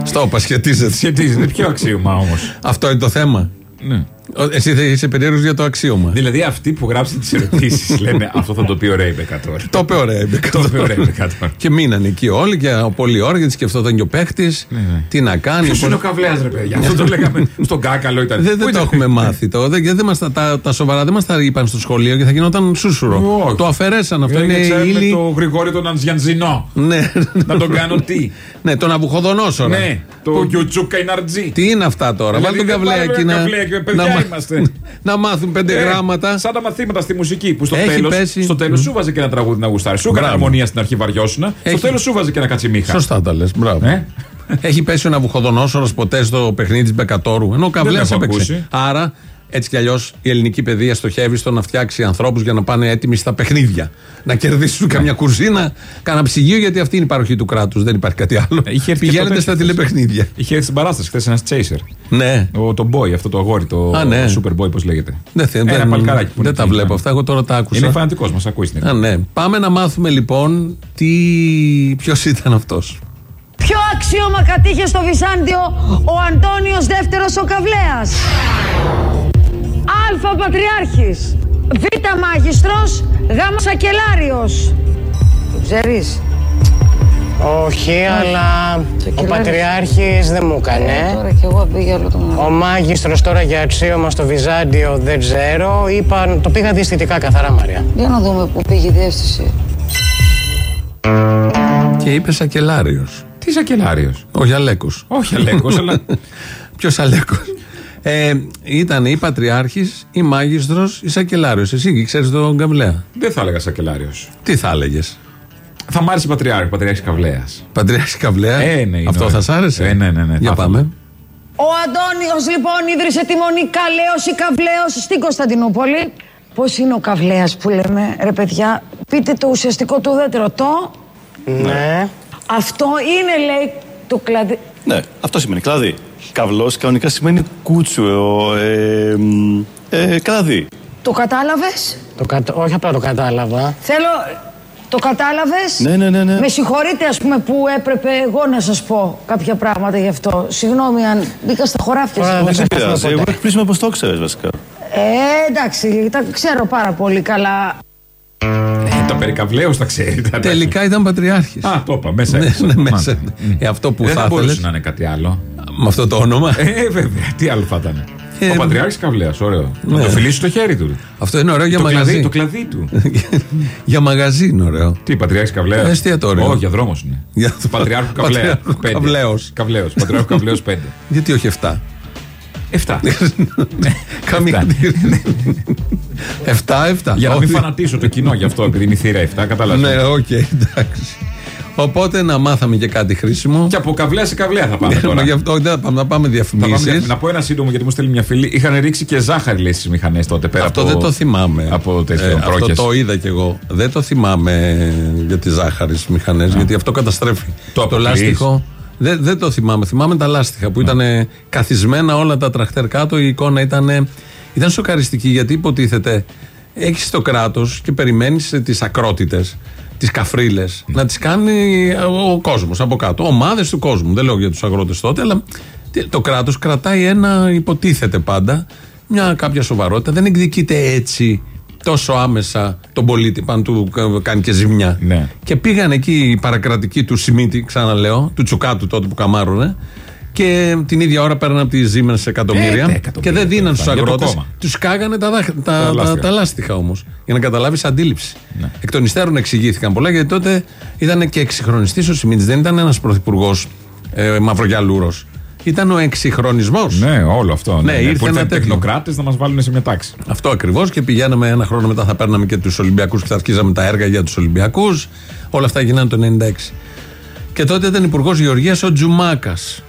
Στο είπα, σχετίζεται. Σχετίζεται. Ποιο αξίωμα όμως; Αυτό είναι το θέμα. Ναι. Ο- Εσύ θα είσαι περίεργος για το αξίωμα. Δηλαδή αυτοί που γράψαν τις ερωτήσεις λένε αυτό θα το πει ο Ρέιμπεκα τώρα. Το είπε ωραία, είπε Το είπε ο Ρέιμπεκα τώρα. Και μείναν εκεί όλοι και πολλή ώρα γιατί σκεφτόταν και ο παίχτης. Τι να κάνει. Ποιος είναι ο πώς- καβλέας, ρε παιδιά; Αυτό το λέγαμε στον Κάκαλο ήταν. Δεν, Πού δεν το ήταν; έχουμε μάθει το. Δεν, γιατί δεν μας, τα, τα, τα σοβαρά δεν μας τα είπαν στο σχολείο και θα γινόταν σούσουρο. Όχι. Το αφαιρέσαν. Αυτό είναι Είναι, η ξέρουμε ύλη. το Γρηγόρη τον Αντζιαντζινό. Ναι. Να τον κάνω τι; ναι, τον Αβουχοδονόσορα. Ναι, το Γιουτσούκα Ιναρτζή. Τι είναι αυτά τώρα. Δηλαδή, Βάλτε τον δεν καβλέα πάρε εκεί ένα να, καβλέα και παιδιά να, μα- είμαστε. να μάθουν πέντε Ε, γράμματα. Σαν τα μαθήματα στη μουσική που στο Έχει τέλο πέσει. στο τέλος σου βάζει και ένα τραγούδι να γουστάρει. Σου έκανε Μπράβο. αρμονία στην αρχή βαριώσουνα. Έχει. Στο τέλος σου βάζει και ένα κατσιμίχα. Σωστά τα λες. Μπράβο. Ε; Έχει πέσει ο Ναβουχοδονόσορο ποτέ στο παιχνίδι της Μπεκατόρου. Ενώ ο Καβλέα έχω έπαιξε. ακούσει. Άρα, έτσι κι αλλιώς, η ελληνική παιδεία στοχεύει στο να φτιάξει ανθρώπους για να πάνε έτοιμοι στα παιχνίδια. Να κερδίσουν καμιά κουρσίνα, κανένα ψυγείο, γιατί αυτή είναι η παροχή του κράτους. Δεν υπάρχει κάτι άλλο. Είχε έρθει και Πηγαίνετε το στα τέτοιο τηλεπαιχνίδια. Είχε έρθει στην παράσταση χθες ένας chaser. Ναι. Ο, το boy, αυτό το αγόρι, το Α, ναι. super boy, πώς λέγεται. Δεν, θε- Ένα δεν, παλικαράκι που δεν είναι τα εκεί, βλέπω ναι. αυτά. Εγώ τώρα τα άκουσα. Είναι φανατικός, μας ακούει στην Α, ναι. Πάμε να μάθουμε λοιπόν τι... ποιος ήταν αυτός. Ποιο αξίωμα κατήχε στο Βυζάντιο ο Αντώνιος δεύτερος ο Καβλέας; Α. Πατριάρχης. Β. Μάγιστρος. Γ. Σακελάριος. Το ξέρεις; Όχι, αλλά ο Σακελάρης. Πατριάρχης δεν μου έκανε. Τώρα κι εγώ πήγα όλο τον Ο μάγιστρος τώρα για αξίωμα στο Βυζάντιο δεν ξέρω. Είπαν, το πήγα διαισθητικά καθαρά Μαρία. Για να δούμε πού πήγε η διεύθυνση. Και είπε Σακελάριος. Τι Σακελάριος; Όχι Αλέκο. Όχι Αλέκος, αλλά. Ποιος Αλέκος; Ε, ήταν η Πατριάρχης, η Μάγιστρος, η Σακελάριος. Εσύ ξέρεις τον Καβλέα; Δεν θα έλεγα Σακελάριος. Τι θα έλεγες; Θα μ' άρεσε Πατριάρχη, Πατριάρχης Καβλέας. Πατριάρχης Καβλέας; Ε, ναι, είναι Αυτό ωραίο. θα σ' άρεσε; Ε, ναι, ναι, ναι, Για θα πάμε. ήθελα. Ο Αντώνιος λοιπόν ίδρυσε τη μονή Καλέος ή Καβλέος στην Κωνσταντινούπολη. Πώς είναι ο Καβλέας που λέμε, ρε παιδιά, πείτε το ουσιαστικό του ουδέτερο. Το, Ναι. αυτό είναι λέει το κλαδί... Ναι, αυτό σημαίνει κλαδί. Καυλό κανονικά σημαίνει κούτσου. Ε, μ, ε, κλαδί. Το κατάλαβες; Το κατα... Όχι απλά το κατάλαβα. Θέλω... Το κατάλαβες; Ναι, ναι, ναι, ναι. Με συγχωρείτε ας πούμε που έπρεπε εγώ να σας πω κάποια πράγματα γι' αυτό. Συγγνώμη αν μπήκα στα χωράφια σας. Δεν σε πειράζει. Εγώ εκπλήσουμε πώ το ξέρεις βασικά. Ε, εντάξει, τα ξέρω πάρα πολύ καλά. Ε, τα περικαβλέως τα ξέρει. τα- Τελικά ήταν πατριάρχης. Α, το είπα, μέσα Ναι, έξω. ναι, μέσα. Μάλιστα. Ε, αυτό που Δεν θα θα μπορούσε ήθελες. να είναι κάτι άλλο. Με αυτό το όνομα. Ε, βέβαια. Τι άλλο θα ήταν. Ε, Ο Πατριάρχης Καβλέας, ωραίο. Να Ναι. το φιλήσεις το χέρι του. Αυτό είναι ωραίο για το μαγαζί. Κλαδί, το κλαδί του. για μαγαζί είναι ωραίο. Τι, Πατριάρχης Καβλέας; Εστιατόριο. Όχι, για δρόμος είναι. Για- Πατριάρχου Καβλέα. Πατριάρχου Πέντε. Καβλέος. Καβλέος. Πατριάρχου Καβλέο 5. Γιατί όχι 7. 7. Καμία. 7-7. Για να μην φανατίσω το κοινό γι' αυτό, επειδή είναι η θύρα 7, κατάλαβε. Ναι, οκ, εντάξει. Οπότε να μάθαμε και κάτι χρήσιμο. Και από καβλέα σε καβλέα θα πάμε Μα τώρα. γι' αυτό δεν θα πάμε, να πάμε Θα πάμε διαφημίσεις. για- να πω ένα σύντομο γιατί μου στέλνει μια φίλη. Είχαν ρίξει και ζάχαρη λέει στις μηχανές τότε πέρα Αυτό από. δεν το θυμάμαι. Από τέτοιο Ε, αυτό πρόκες. το είδα κι εγώ. Δεν το θυμάμαι για τη ζάχαρη στις μηχανές, γιατί αυτό καταστρέφει. Το αποκλείεις. λάστιχο. Δεν, δεν το θυμάμαι. Θυμάμαι τα λάστιχα που ήταν καθισμένα όλα τα τραχτέρ κάτω. Η εικόνα ήταν, ήταν σοκαριστική γιατί υποτίθεται έχεις το κράτος και περιμένεις τις ακρότητες, τις καφρίλες, να τις κάνει ο κόσμος από κάτω. Ομάδες του κόσμου. Δεν λέω για τους αγρότες τότε, αλλά το κράτος κρατάει ένα, υποτίθεται πάντα, μια κάποια σοβαρότητα. Δεν εκδικείται έτσι τόσο άμεσα τον πολίτη πάνω του κα- κάνει και ζημιά. Ναι. Και πήγαν εκεί οι παρακρατικοί του Σιμίτη, ξαναλέω, του Τσουκάτου τότε που καμάρουνε. Και την ίδια ώρα παίρναν από τι ζήμενε εκατομμύρια. Ε, τα εκατομμύρια, και δεν δίναν στους για το αγρότες. κόμμα. Τους κάγανε τα, δάχ- τα, τα, λάστιχα. τα λάστιχα όμως. Για να καταλάβεις αντίληψη. Ναι. Εκ των υστέρων εξηγήθηκαν πολλά γιατί τότε ήταν και εξυγχρονιστής ο Σιμίτης. Δεν ήταν ένας πρωθυπουργός ε, μαυρογιαλούρος. Ήταν ο εξυγχρονισμός. Ναι, όλο αυτό. Ναι, Ναι, ναι, ήρθε που ένα ήρθαν τέτοιο. τεχνοκράτες να μας βάλουν σε μια τάξη. Αυτό ακριβώς και πηγαίναμε ένα χρόνο μετά θα παίρναμε και τους Ολυμπιακούς και θα αρχίζαμε τα έργα για τους Ολυμπιακούς. Όλα αυτά γίνανε το 96. Και τότε ήταν υπουργός Γεωργίας ο Τζουμάκας.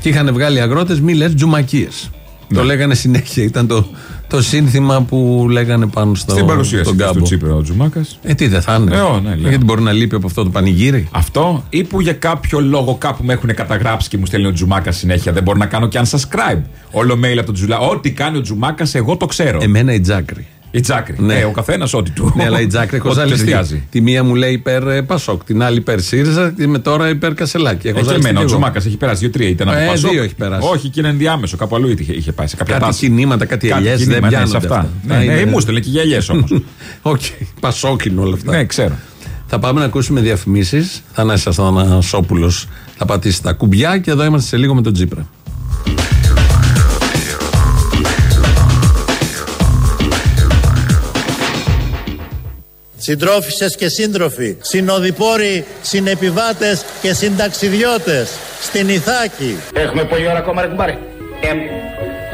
Και είχαν βγάλει αγρότες μη λες τζουμακίες. Ναι. Το λέγανε συνέχεια. Ήταν το, το σύνθημα που λέγανε πάνω στο, Στην παρουσίαση στον του κάμπο. Τσίπρα ο Τζουμάκας. Ε, τι δεν θα είναι. Ε, ω, ναι, λέω. Γιατί μπορεί να λείπει από αυτό το πανηγύρι. Αυτό ή που για κάποιο λόγο κάπου με έχουν καταγράψει και μου στέλνει ο Τζουμάκας συνέχεια. Δεν μπορώ να κάνω και unsubscribe. Όλο mail από τον Τζουλά. Ό,τι κάνει ο Τζουμάκας, εγώ το ξέρω. Εμένα η τζάκρη. Η Τζάκρη. Ναι. Ε, ο καθένας ό,τι του. Ναι, αλλά η Τζάκρη έχω Ό,τι του ζαλιστεί. ταιριάζει. Τη μία μου λέει υπέρ ε, Πασόκ, την άλλη υπέρ ΣΥΡΙΖΑ και με τώρα υπέρ Κασελάκη. Έχω Ε, και ζαλιστεί εμένα ο κι εγώ. Τζουμάκας έχει περάσει δύο-τρία. Ήταν από Ε, Πασόκ. δύο έχει περάσει. Όχι, και είναι ενδιάμεσο. Κάπου αλλού είχε, είχε πάει. Σε κάποια Κάτι τάση. κινήματα, κάτι Κάτι ελιές, δεν κινήμα, ναι, πιάνονται σε αυτά. αυτά. Ναι, Α, ναι, είναι- μου στέλνε και για ελιές όμως. Οκ, πασόκινο όλα αυτά. ναι, ξέρω. Θα πάμε να ακούσουμε διαφημίσεις. Θανάσης Αθανασόπουλος θα πατήσει τα κουμπιά και εδώ είμαστε σε λίγο με τον Τζίπρα. Συντρόφισσες και σύντροφοι, συνοδοιπόροι, συνεπιβάτες και συνταξιδιώτες στην Ιθάκη. Έχουμε πολλή ώρα ακόμα, ρε κουμπάρε. Ε,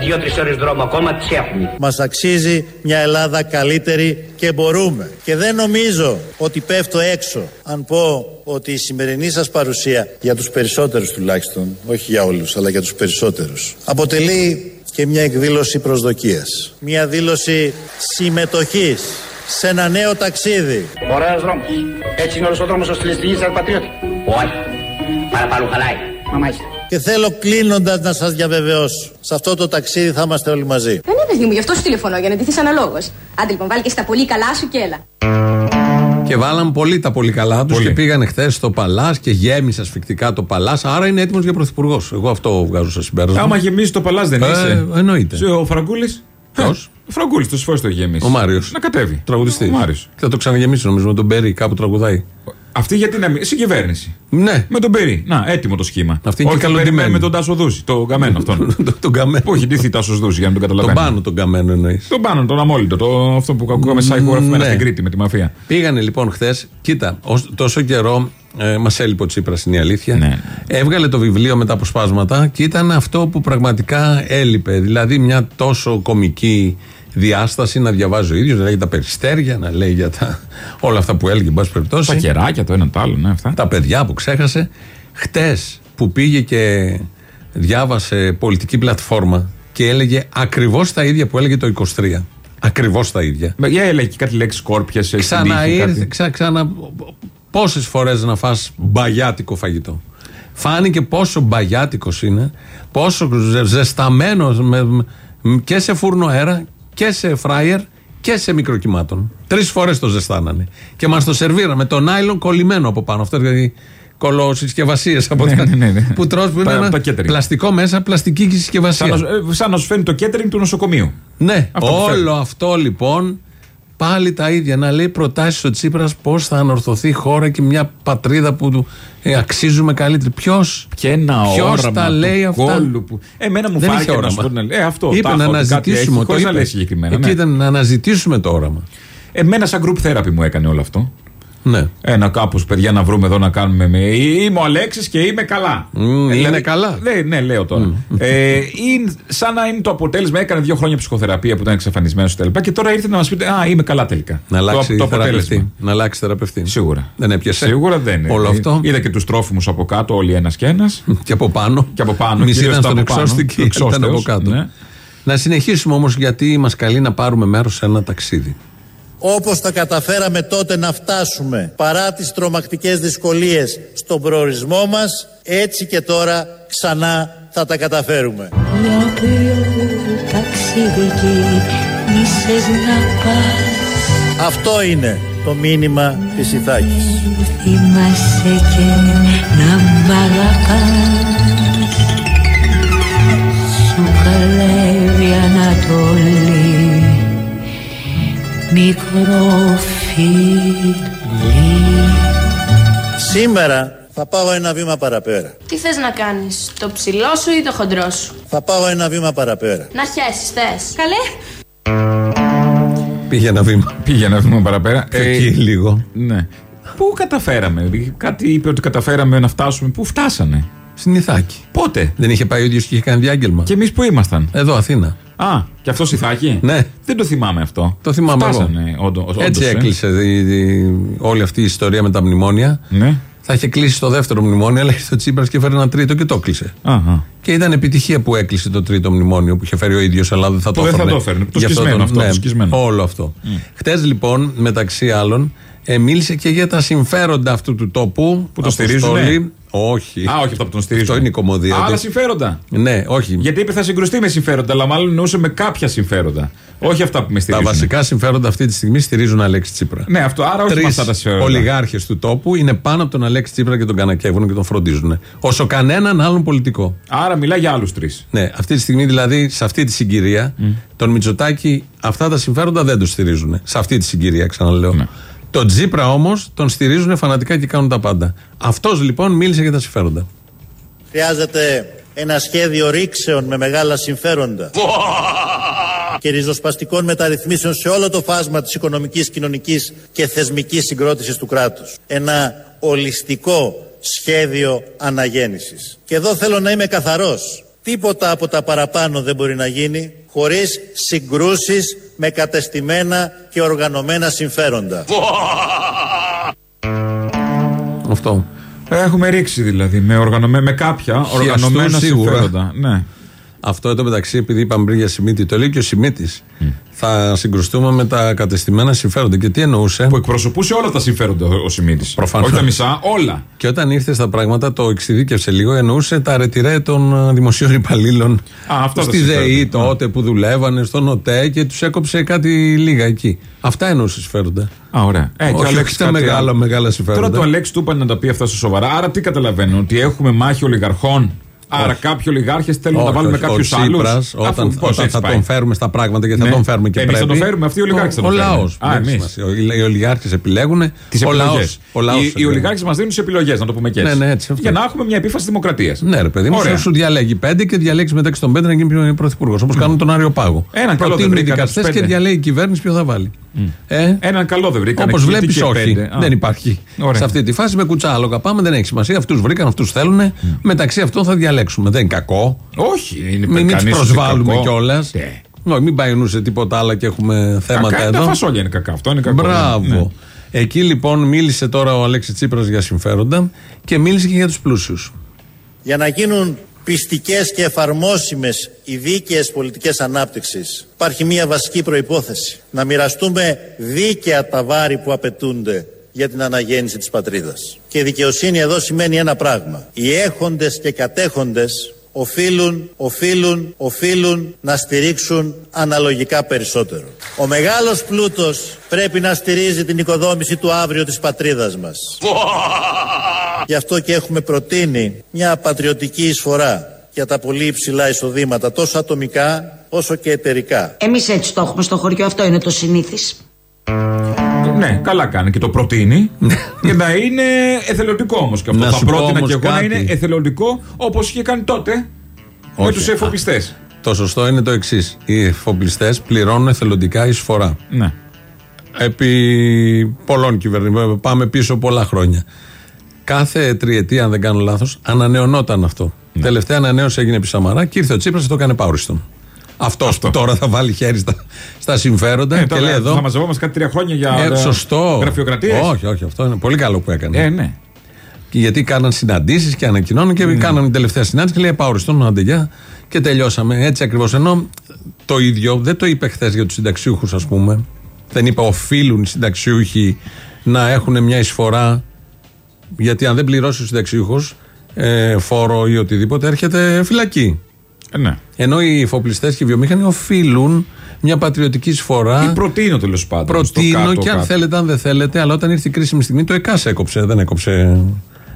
δύο-τρεις ώρες δρόμο ακόμα τι έχουμε. Μας αξίζει μια Ελλάδα καλύτερη και μπορούμε. Και δεν νομίζω ότι πέφτω έξω αν πω ότι η σημερινή σας παρουσία, για τους περισσότερους τουλάχιστον, όχι για όλους, αλλά για τους περισσότερους, αποτελεί και μια εκδήλωση προσδοκίας. Μια δήλωση συμμετοχής σε ένα νέο ταξίδι. Ωραίο δρόμος. Έτσι είναι όλος ο δρόμος ω τηλεστική σα πατριώτης. Όχι. Παραπάνω χαλάει. Μα μάλιστα. Και θέλω κλείνοντας να σας διαβεβαιώσω, σε αυτό το ταξίδι θα είμαστε όλοι μαζί. Δεν είναι παιδί μου, γι' αυτό σου τηλεφωνώ, για να ντυθείς αναλόγως. Άντε λοιπόν, βάλει και στα πολύ καλά σου και έλα. Και βάλαν πολύ τα πολύ καλά τους και πήγαν χθες στο Παλάς και γέμισε ασφικτικά το Παλάς. Άρα είναι έτοιμος για πρωθυπουργός. Εγώ αυτό βγάζω σε συμπέρασμα. Άμα γεμίζει το παλάς δεν Ε, είσαι. εννοείται. Ο Φραγκούλης. Ποιος; Ο Φραγκούλης, τόσες φορές το έχει γεμίσει. Ο Μάριος. Να κατέβει. Τραγουδιστής. Ο Μάριος. Και θα το ξαναγεμίσει νομίζω με τον Μπέρι κάπου τραγουδάει. Αυτή γιατί να μην. Στην κυβέρνηση. Ναι. Με τον Περί. Να, έτοιμο το σχήμα. Αυτή είναι Όχι και τον καλοντημένη. Περί με τον Τάσο Δούση. Το καμένο αυτόν. τον καμένο. Που έχει ντυθεί Τάσος Δούση για να τον Τον καταλαβαίνει. πάνω τον καμένο εννοείς. Τον πάνω, τον αμόλυτο. Το, αυτό που ακούγαμε σαν ηχογραφημένα Ναι. στην Κρήτη με τη μαφία. Πήγανε λοιπόν χθες, κοίτα, ως, τόσο καιρό ε, μας έλειπε ο Τσίπρας, είναι η αλήθεια. Ναι. Έβγαλε το βιβλίο με τα αποσπάσματα και ήταν αυτό που πραγματικά έλειπε. Δηλαδή μια τόσο κομική διάσταση να διαβάζει ο ίδιος, να λέει για τα περιστέρια, να λέει για τα, όλα αυτά που έλεγε, εν πάση περιπτώσει. Τα κεράκια, το ένα το άλλο, ναι, αυτά. Τα παιδιά που ξέχασε. Χτες που πήγε και διάβασε πολιτική πλατφόρμα και έλεγε ακριβώς τα ίδια που έλεγε το 23. Ακριβώς τα ίδια. Μα Για έλεγε και κάτι λέξη σκόρπια. Ξαναήρθε, ξα, ξανα. Πόσες φορές να φας μπαγιάτικο φαγητό. Φάνηκε πόσο μπαγιάτικος είναι, πόσο ζεσταμένος και σε φούρνο αέρα και σε φράιερ και σε μικροκυμάτων. Τρεις φορές το ζεστάνανε. Και μας το σερβίραμε το νάιλον κολλημένο από πάνω. Αυτός δηλαδή κολοσυσκευασίε από Ναι, τα- ναι, ναι, ναι. που τρως που είναι Τα- ένα τα catering. πλαστικό μέσα, πλαστική συσκευασία. Σαν, να- ε, σαν να σου φαίνει το catering του νοσοκομείου. Ναι, Αυτό που φέρνει. όλο αυτό λοιπόν πάλι τα ίδια. Να λέει προτάσεις ο Τσίπρας πώς θα ανορθωθεί η χώρα και μια πατρίδα που ε, αξίζουμε καλύτερη. Ποιος; Και ένα όραμα τα του λέει αυτά; κόλλου που- Εμένα μου Δεν φάνηκε είχε να σου όραμα. πω την αλήθεια. Ε, αυτό, τα Είπε έχω, να ότι κάτι αναζητήσουμε. έχει, το χωρίς να είπε. λέει συγκεκριμένα, Εκεί ναι. ήταν να αναζητήσουμε το όραμα. Εμένα σαν group therapy μου έκανε όλο αυτό. Ναι. Ένα κάπως παιδιά να βρούμε εδώ να κάνουμε. Με... Είμαι ο Αλέξης και είμαι καλά. Μμ, Ε, είναι καλά. Ναι, ναι, λέω τώρα. Ε, είναι, σαν να είναι το αποτέλεσμα. Έκανε δύο χρόνια ψυχοθεραπεία που ήταν εξαφανισμένος κτλ. Και τώρα ήρθε να μας πείτε Α, είμαι καλά τελικά. Να αλλάξει το, το αποτέλεσμα. θεραπευτή. Να αλλάξει θεραπευτή. Σίγουρα. Δεν έπιασε. Σίγουρα δεν είναι. Όλο αυτό. Είδα και τους τρόφιμους από κάτω, όλοι ένας και ένας. Και από πάνω. Και από πάνω. Μισή κυρίως ήταν τα στον από πάνω, εξώστη του και ήταν από εξώστεως, κάτω. ναι. Να συνεχίσουμε όμως γιατί μας καλεί να πάρουμε μέρος σε ένα ταξίδι. Όπως τα καταφέραμε τότε να φτάσουμε παρά τις τρομακτικές δυσκολίες στον προορισμό μας, έτσι και τώρα ξανά θα τα καταφέρουμε. Για ποιο ταξίδι ίσες να πας Αυτό είναι το μήνυμα της Ιθάκης. Θυμάσαι και να μ' αγαπάς Σου καλεύει Ανατολή Μικρό φίλι Σήμερα θα πάω ένα βήμα παραπέρα. Τι θες να κάνεις, το ψηλό σου ή το χοντρό σου; Θα πάω ένα βήμα παραπέρα. Να χέσεις θες. Καλέ. Πήγε ένα βήμα. Πήγε ένα βήμα παραπέρα. Εκεί λίγο. Ναι. Πού καταφέραμε, κάτι είπε ότι καταφέραμε να φτάσουμε. Πού φτάσανε; Στην Ιθάκη. Πότε; Δεν είχε πάει ο ίδιος και είχε κάνει διάγγελμα. Και εμείς που ήμασταν. Εδώ, Αθήνα. Α, και αυτός Ιθάκη. Ναι. Δεν το θυμάμαι αυτό. Το θυμάμαι εγώ. Φτάσανε, όντω- όντως, Έτσι ε. έκλεισε δι- δι- όλη αυτή η ιστορία με τα μνημόνια. Ναι. Θα είχε κλείσει το δεύτερο μνημόνιο, αλλά ήρθε ο Τσίπρας και φέρει ένα τρίτο και το κλείσε. Αχα. Και ήταν επιτυχία που έκλεισε το τρίτο μνημόνιο που είχε φέρει ο ίδιος, αλλά δεν θα Που το δεν θα έφερνε. το έφερνε. Το Γι' σκισμένο τον- αυτό, ναι, το σκισμένο. Όλο αυτό. Χτες λοιπόν, μεταξύ άλλων, ε, μίλησε και για τα συμφέροντα αυτού του τόπου. Που το στηρίζουνε; Αποστόλη. Όχι. Α, όχι αυτά που τον στηρίζουν. Αυτό είναι η κομμωδία. Άλλα ότι- συμφέροντα. Ναι, όχι. Γιατί είπε θα συγκρουστεί με συμφέροντα, αλλά μάλλον εννοούσε με κάποια συμφέροντα. Όχι αυτά που με Τα στηρίζουν. βασικά συμφέροντα αυτή τη στιγμή στηρίζουν Αλέξη Τσίπρα. Ναι, αυτό. Άρα όχι με Τρεις αυτά τα συμφέροντα. ολιγάρχες του τόπου είναι πάνω από τον Αλέξη Τσίπρα και τον κανακεύουν και τον φροντίζουν. Όσο κανέναν άλλον πολιτικό. Άρα μιλά για άλλους τρεις. Ναι, αυτή τη στιγμή δηλαδή, σε αυτή τη συγκυρία, τον Μητσοτάκη αυτά τα συμφέροντα δεν το στηρίζουν. Σε αυτή τη συγκυρία, ξαναλέω. Ναι. Τον Τσίπρα όμως τον στηρίζουν φανατικά και κάνουν τα πάντα. Αυτός λοιπόν μίλησε για τα συμφέροντα. Χρειάζεται ένα σχέδιο ρήξεων με μεγάλα συμφέροντα και ριζοσπαστικών μεταρρυθμίσεων σε όλο το φάσμα της οικονομικής, κοινωνικής και θεσμικής συγκρότησης του κράτους. Ένα ολιστικό σχέδιο αναγέννησης. Και εδώ θέλω να είμαι καθαρός. Τίποτα από τα παραπάνω δεν μπορεί να γίνει χωρίς συγκρούσεις με κατεστημένα και οργανωμένα συμφέροντα. Αυτό. Έχουμε ρίξει δηλαδή με, οργανωμέ, με κάποια οργανωμένα σίγουρα. συμφέροντα. Ναι. Αυτό εδώ μεταξύ, επειδή είπαμε πριν για Σιμίτη, το λέει και ο Σιμίτης. Θα συγκρουστούμε με τα κατεστημένα συμφέροντα. Και τι εννοούσε; Που εκπροσωπούσε όλα τα συμφέροντα ο Σιμίτης. Προφανώς. Όχι τα μισά, όλα. Και όταν ήρθε στα πράγματα, το εξειδίκευσε λίγο, εννοούσε τα ρετυρέ των ε, δημοσίων υπαλλήλων. Α, αυτά τα Στη συμφέροντα. ΔΕΗ τότε που δουλεύανε, στον ΟΤΕ και τους έκοψε κάτι λίγα εκεί. Αυτά εννοούσε συμφέροντα. Α, ωραία. Ε, και ο Όχι, Αλέξης τα κάτι μεγάλα, άλλο. μεγάλα συμφέροντα. Τώρα το Αλέξη του είπαν να τα πει αυτά στα σοβαρά. Άρα τι καταλαβαίνω, ότι έχουμε μάχη ολιγαρχών. Άρα κάποιοι ολιγάρχες θέλουν να Όχι, βάλουν με όχι. κάποιους Ο άλλους. Τσίπρας, όταν, όταν θα τον φέρουμε στα πράγματα και θα Ναι. τον φέρουμε και Εμείς θα πρέπει. τον φέρουμε, αυτοί οι ολιγάρχες θα Ο, τον ο φέρουν. λαός. Α, εμείς. Οι ολιγάρχες επιλέγουν. Τις ο επιλογές. λαός. Ο λαός Οι, οι επιλέγει. ολιγάρχες μας δίνουν τις επιλογές, να το πούμε και έτσι. Ναι, ναι, έτσι, αυτό. Για να έχουμε μια επίφαση δημοκρατίας. Ναι, ρε παιδί μου, Ωραία. σου διαλέγει πέντε και διαλέξει μεταξύ των πέντε να γίνει πρωθυπουργός. Όπως κάνουν τον Άριο Πάγο. Έναν καλό δεν Προτείνουν οι βρήκανε τους δικαστέ και πέντε. διαλέγει η κυβέρνηση ποιο θα βάλει. Ε, Έναν καλό δεν βρήκανε. Όπως γιατί βλέπεις, και όχι. πέντε. Α. Δεν υπάρχει. Ωραία. Σε αυτή τη φάση με κουτσάλογα πάμε, δεν έχει σημασία. Αυτούς βρήκαν, αυτούς θέλουν. Μεταξύ αυτών θα διαλέξουμε. Δεν είναι κακό. Όχι, είναι Μην, μην τους κανείς προσβάλλουμε κακό. κιόλας. Ναι. Όχι, μην πάει νου σε τίποτα άλλο και έχουμε θέματα Κακά, εδώ. Τα φασόλια είναι κακά. Αυτό είναι κακό. Μπράβο. Ναι. Εκεί λοιπόν μίλησε τώρα ο Αλέξης Τσίπρας για συμφέροντα και μίλησε και για τους πλούσιους. Για να γίνουν πιστικές και εφαρμόσιμες οι δίκαιες πολιτικές ανάπτυξης υπάρχει μια βασική προϋπόθεση. Να μοιραστούμε δίκαια τα βάρη που απαιτούνται για την αναγέννηση της πατρίδας. Και η δικαιοσύνη εδώ σημαίνει ένα πράγμα. Οι έχοντες και κατέχοντες οφείλουν, οφείλουν, οφείλουν να στηρίξουν αναλογικά περισσότερο. Ο μεγάλος πλούτος πρέπει να στηρίζει την οικοδόμηση του αύριο της πατρίδας μας. Γι' αυτό και έχουμε προτείνει μια πατριωτική εισφορά για τα πολύ υψηλά εισοδήματα τόσο ατομικά όσο και εταιρικά. Εμείς έτσι το έχουμε στο χωριό, αυτό είναι το συνήθις. Ναι, καλά κάνει και το προτείνει. και να είναι εθελοντικό όμως και αυτό. Να Θα σου πω πρότεινα όμως και εγώ να κάτι. είναι εθελοντικό όπως είχε κάνει τότε με Όχι. τους εφοπλιστές. Το σωστό είναι το εξής. Οι εφοπλιστές πληρώνουν εθελοντικά εισφορά. Ναι. Επί πολλών κυβερνήσεων. Πάμε πίσω πολλά χρόνια. Κάθε τριετία, αν δεν κάνω λάθος, ανανεωνόταν αυτό. Ναι. Τελευταία ανανέωση έγινε επί Σαμαρά και ήρθε ο Τσίπρας και το έκανε πάουριστον. Αυτός που τώρα θα βάλει χέρι στα, στα συμφέροντα Ε, και τώρα λέει εδώ. Θα μαζευόμαστε κάτι τρία χρόνια για Ε, σωστό. γραφειοκρατίες. Όχι, όχι, αυτό είναι πολύ καλό που έκανε. Ε, ναι. Και γιατί κάναν συναντήσεις και ανακοινώνουν και κάναν την τελευταία συνάντηση και λέει Πάω οριστών, άντε γεια, και τελειώσαμε. Έτσι ακριβώς. Ενώ το ίδιο δεν το είπε χθες για τους συνταξιούχους, ας πούμε. Δεν είπε οφείλουν οι συνταξιούχοι να έχουν μια εισφορά. Γιατί αν δεν πληρώσεις ο συνταξιούχο ε, φόρο ή οτιδήποτε, έρχεται φυλακή. Ε, ναι. Ενώ οι εφοπλιστές και οι βιομήχανοι οφείλουν μια πατριωτική εισφορά. Ή προτείνω τέλος πάντων. Προτείνω στο κάτω, και αν κάτω. θέλετε, αν δεν θέλετε, αλλά όταν ήρθε η κρίσιμη στιγμή, το ΕΚΑΣ έκοψε. Δεν έκοψε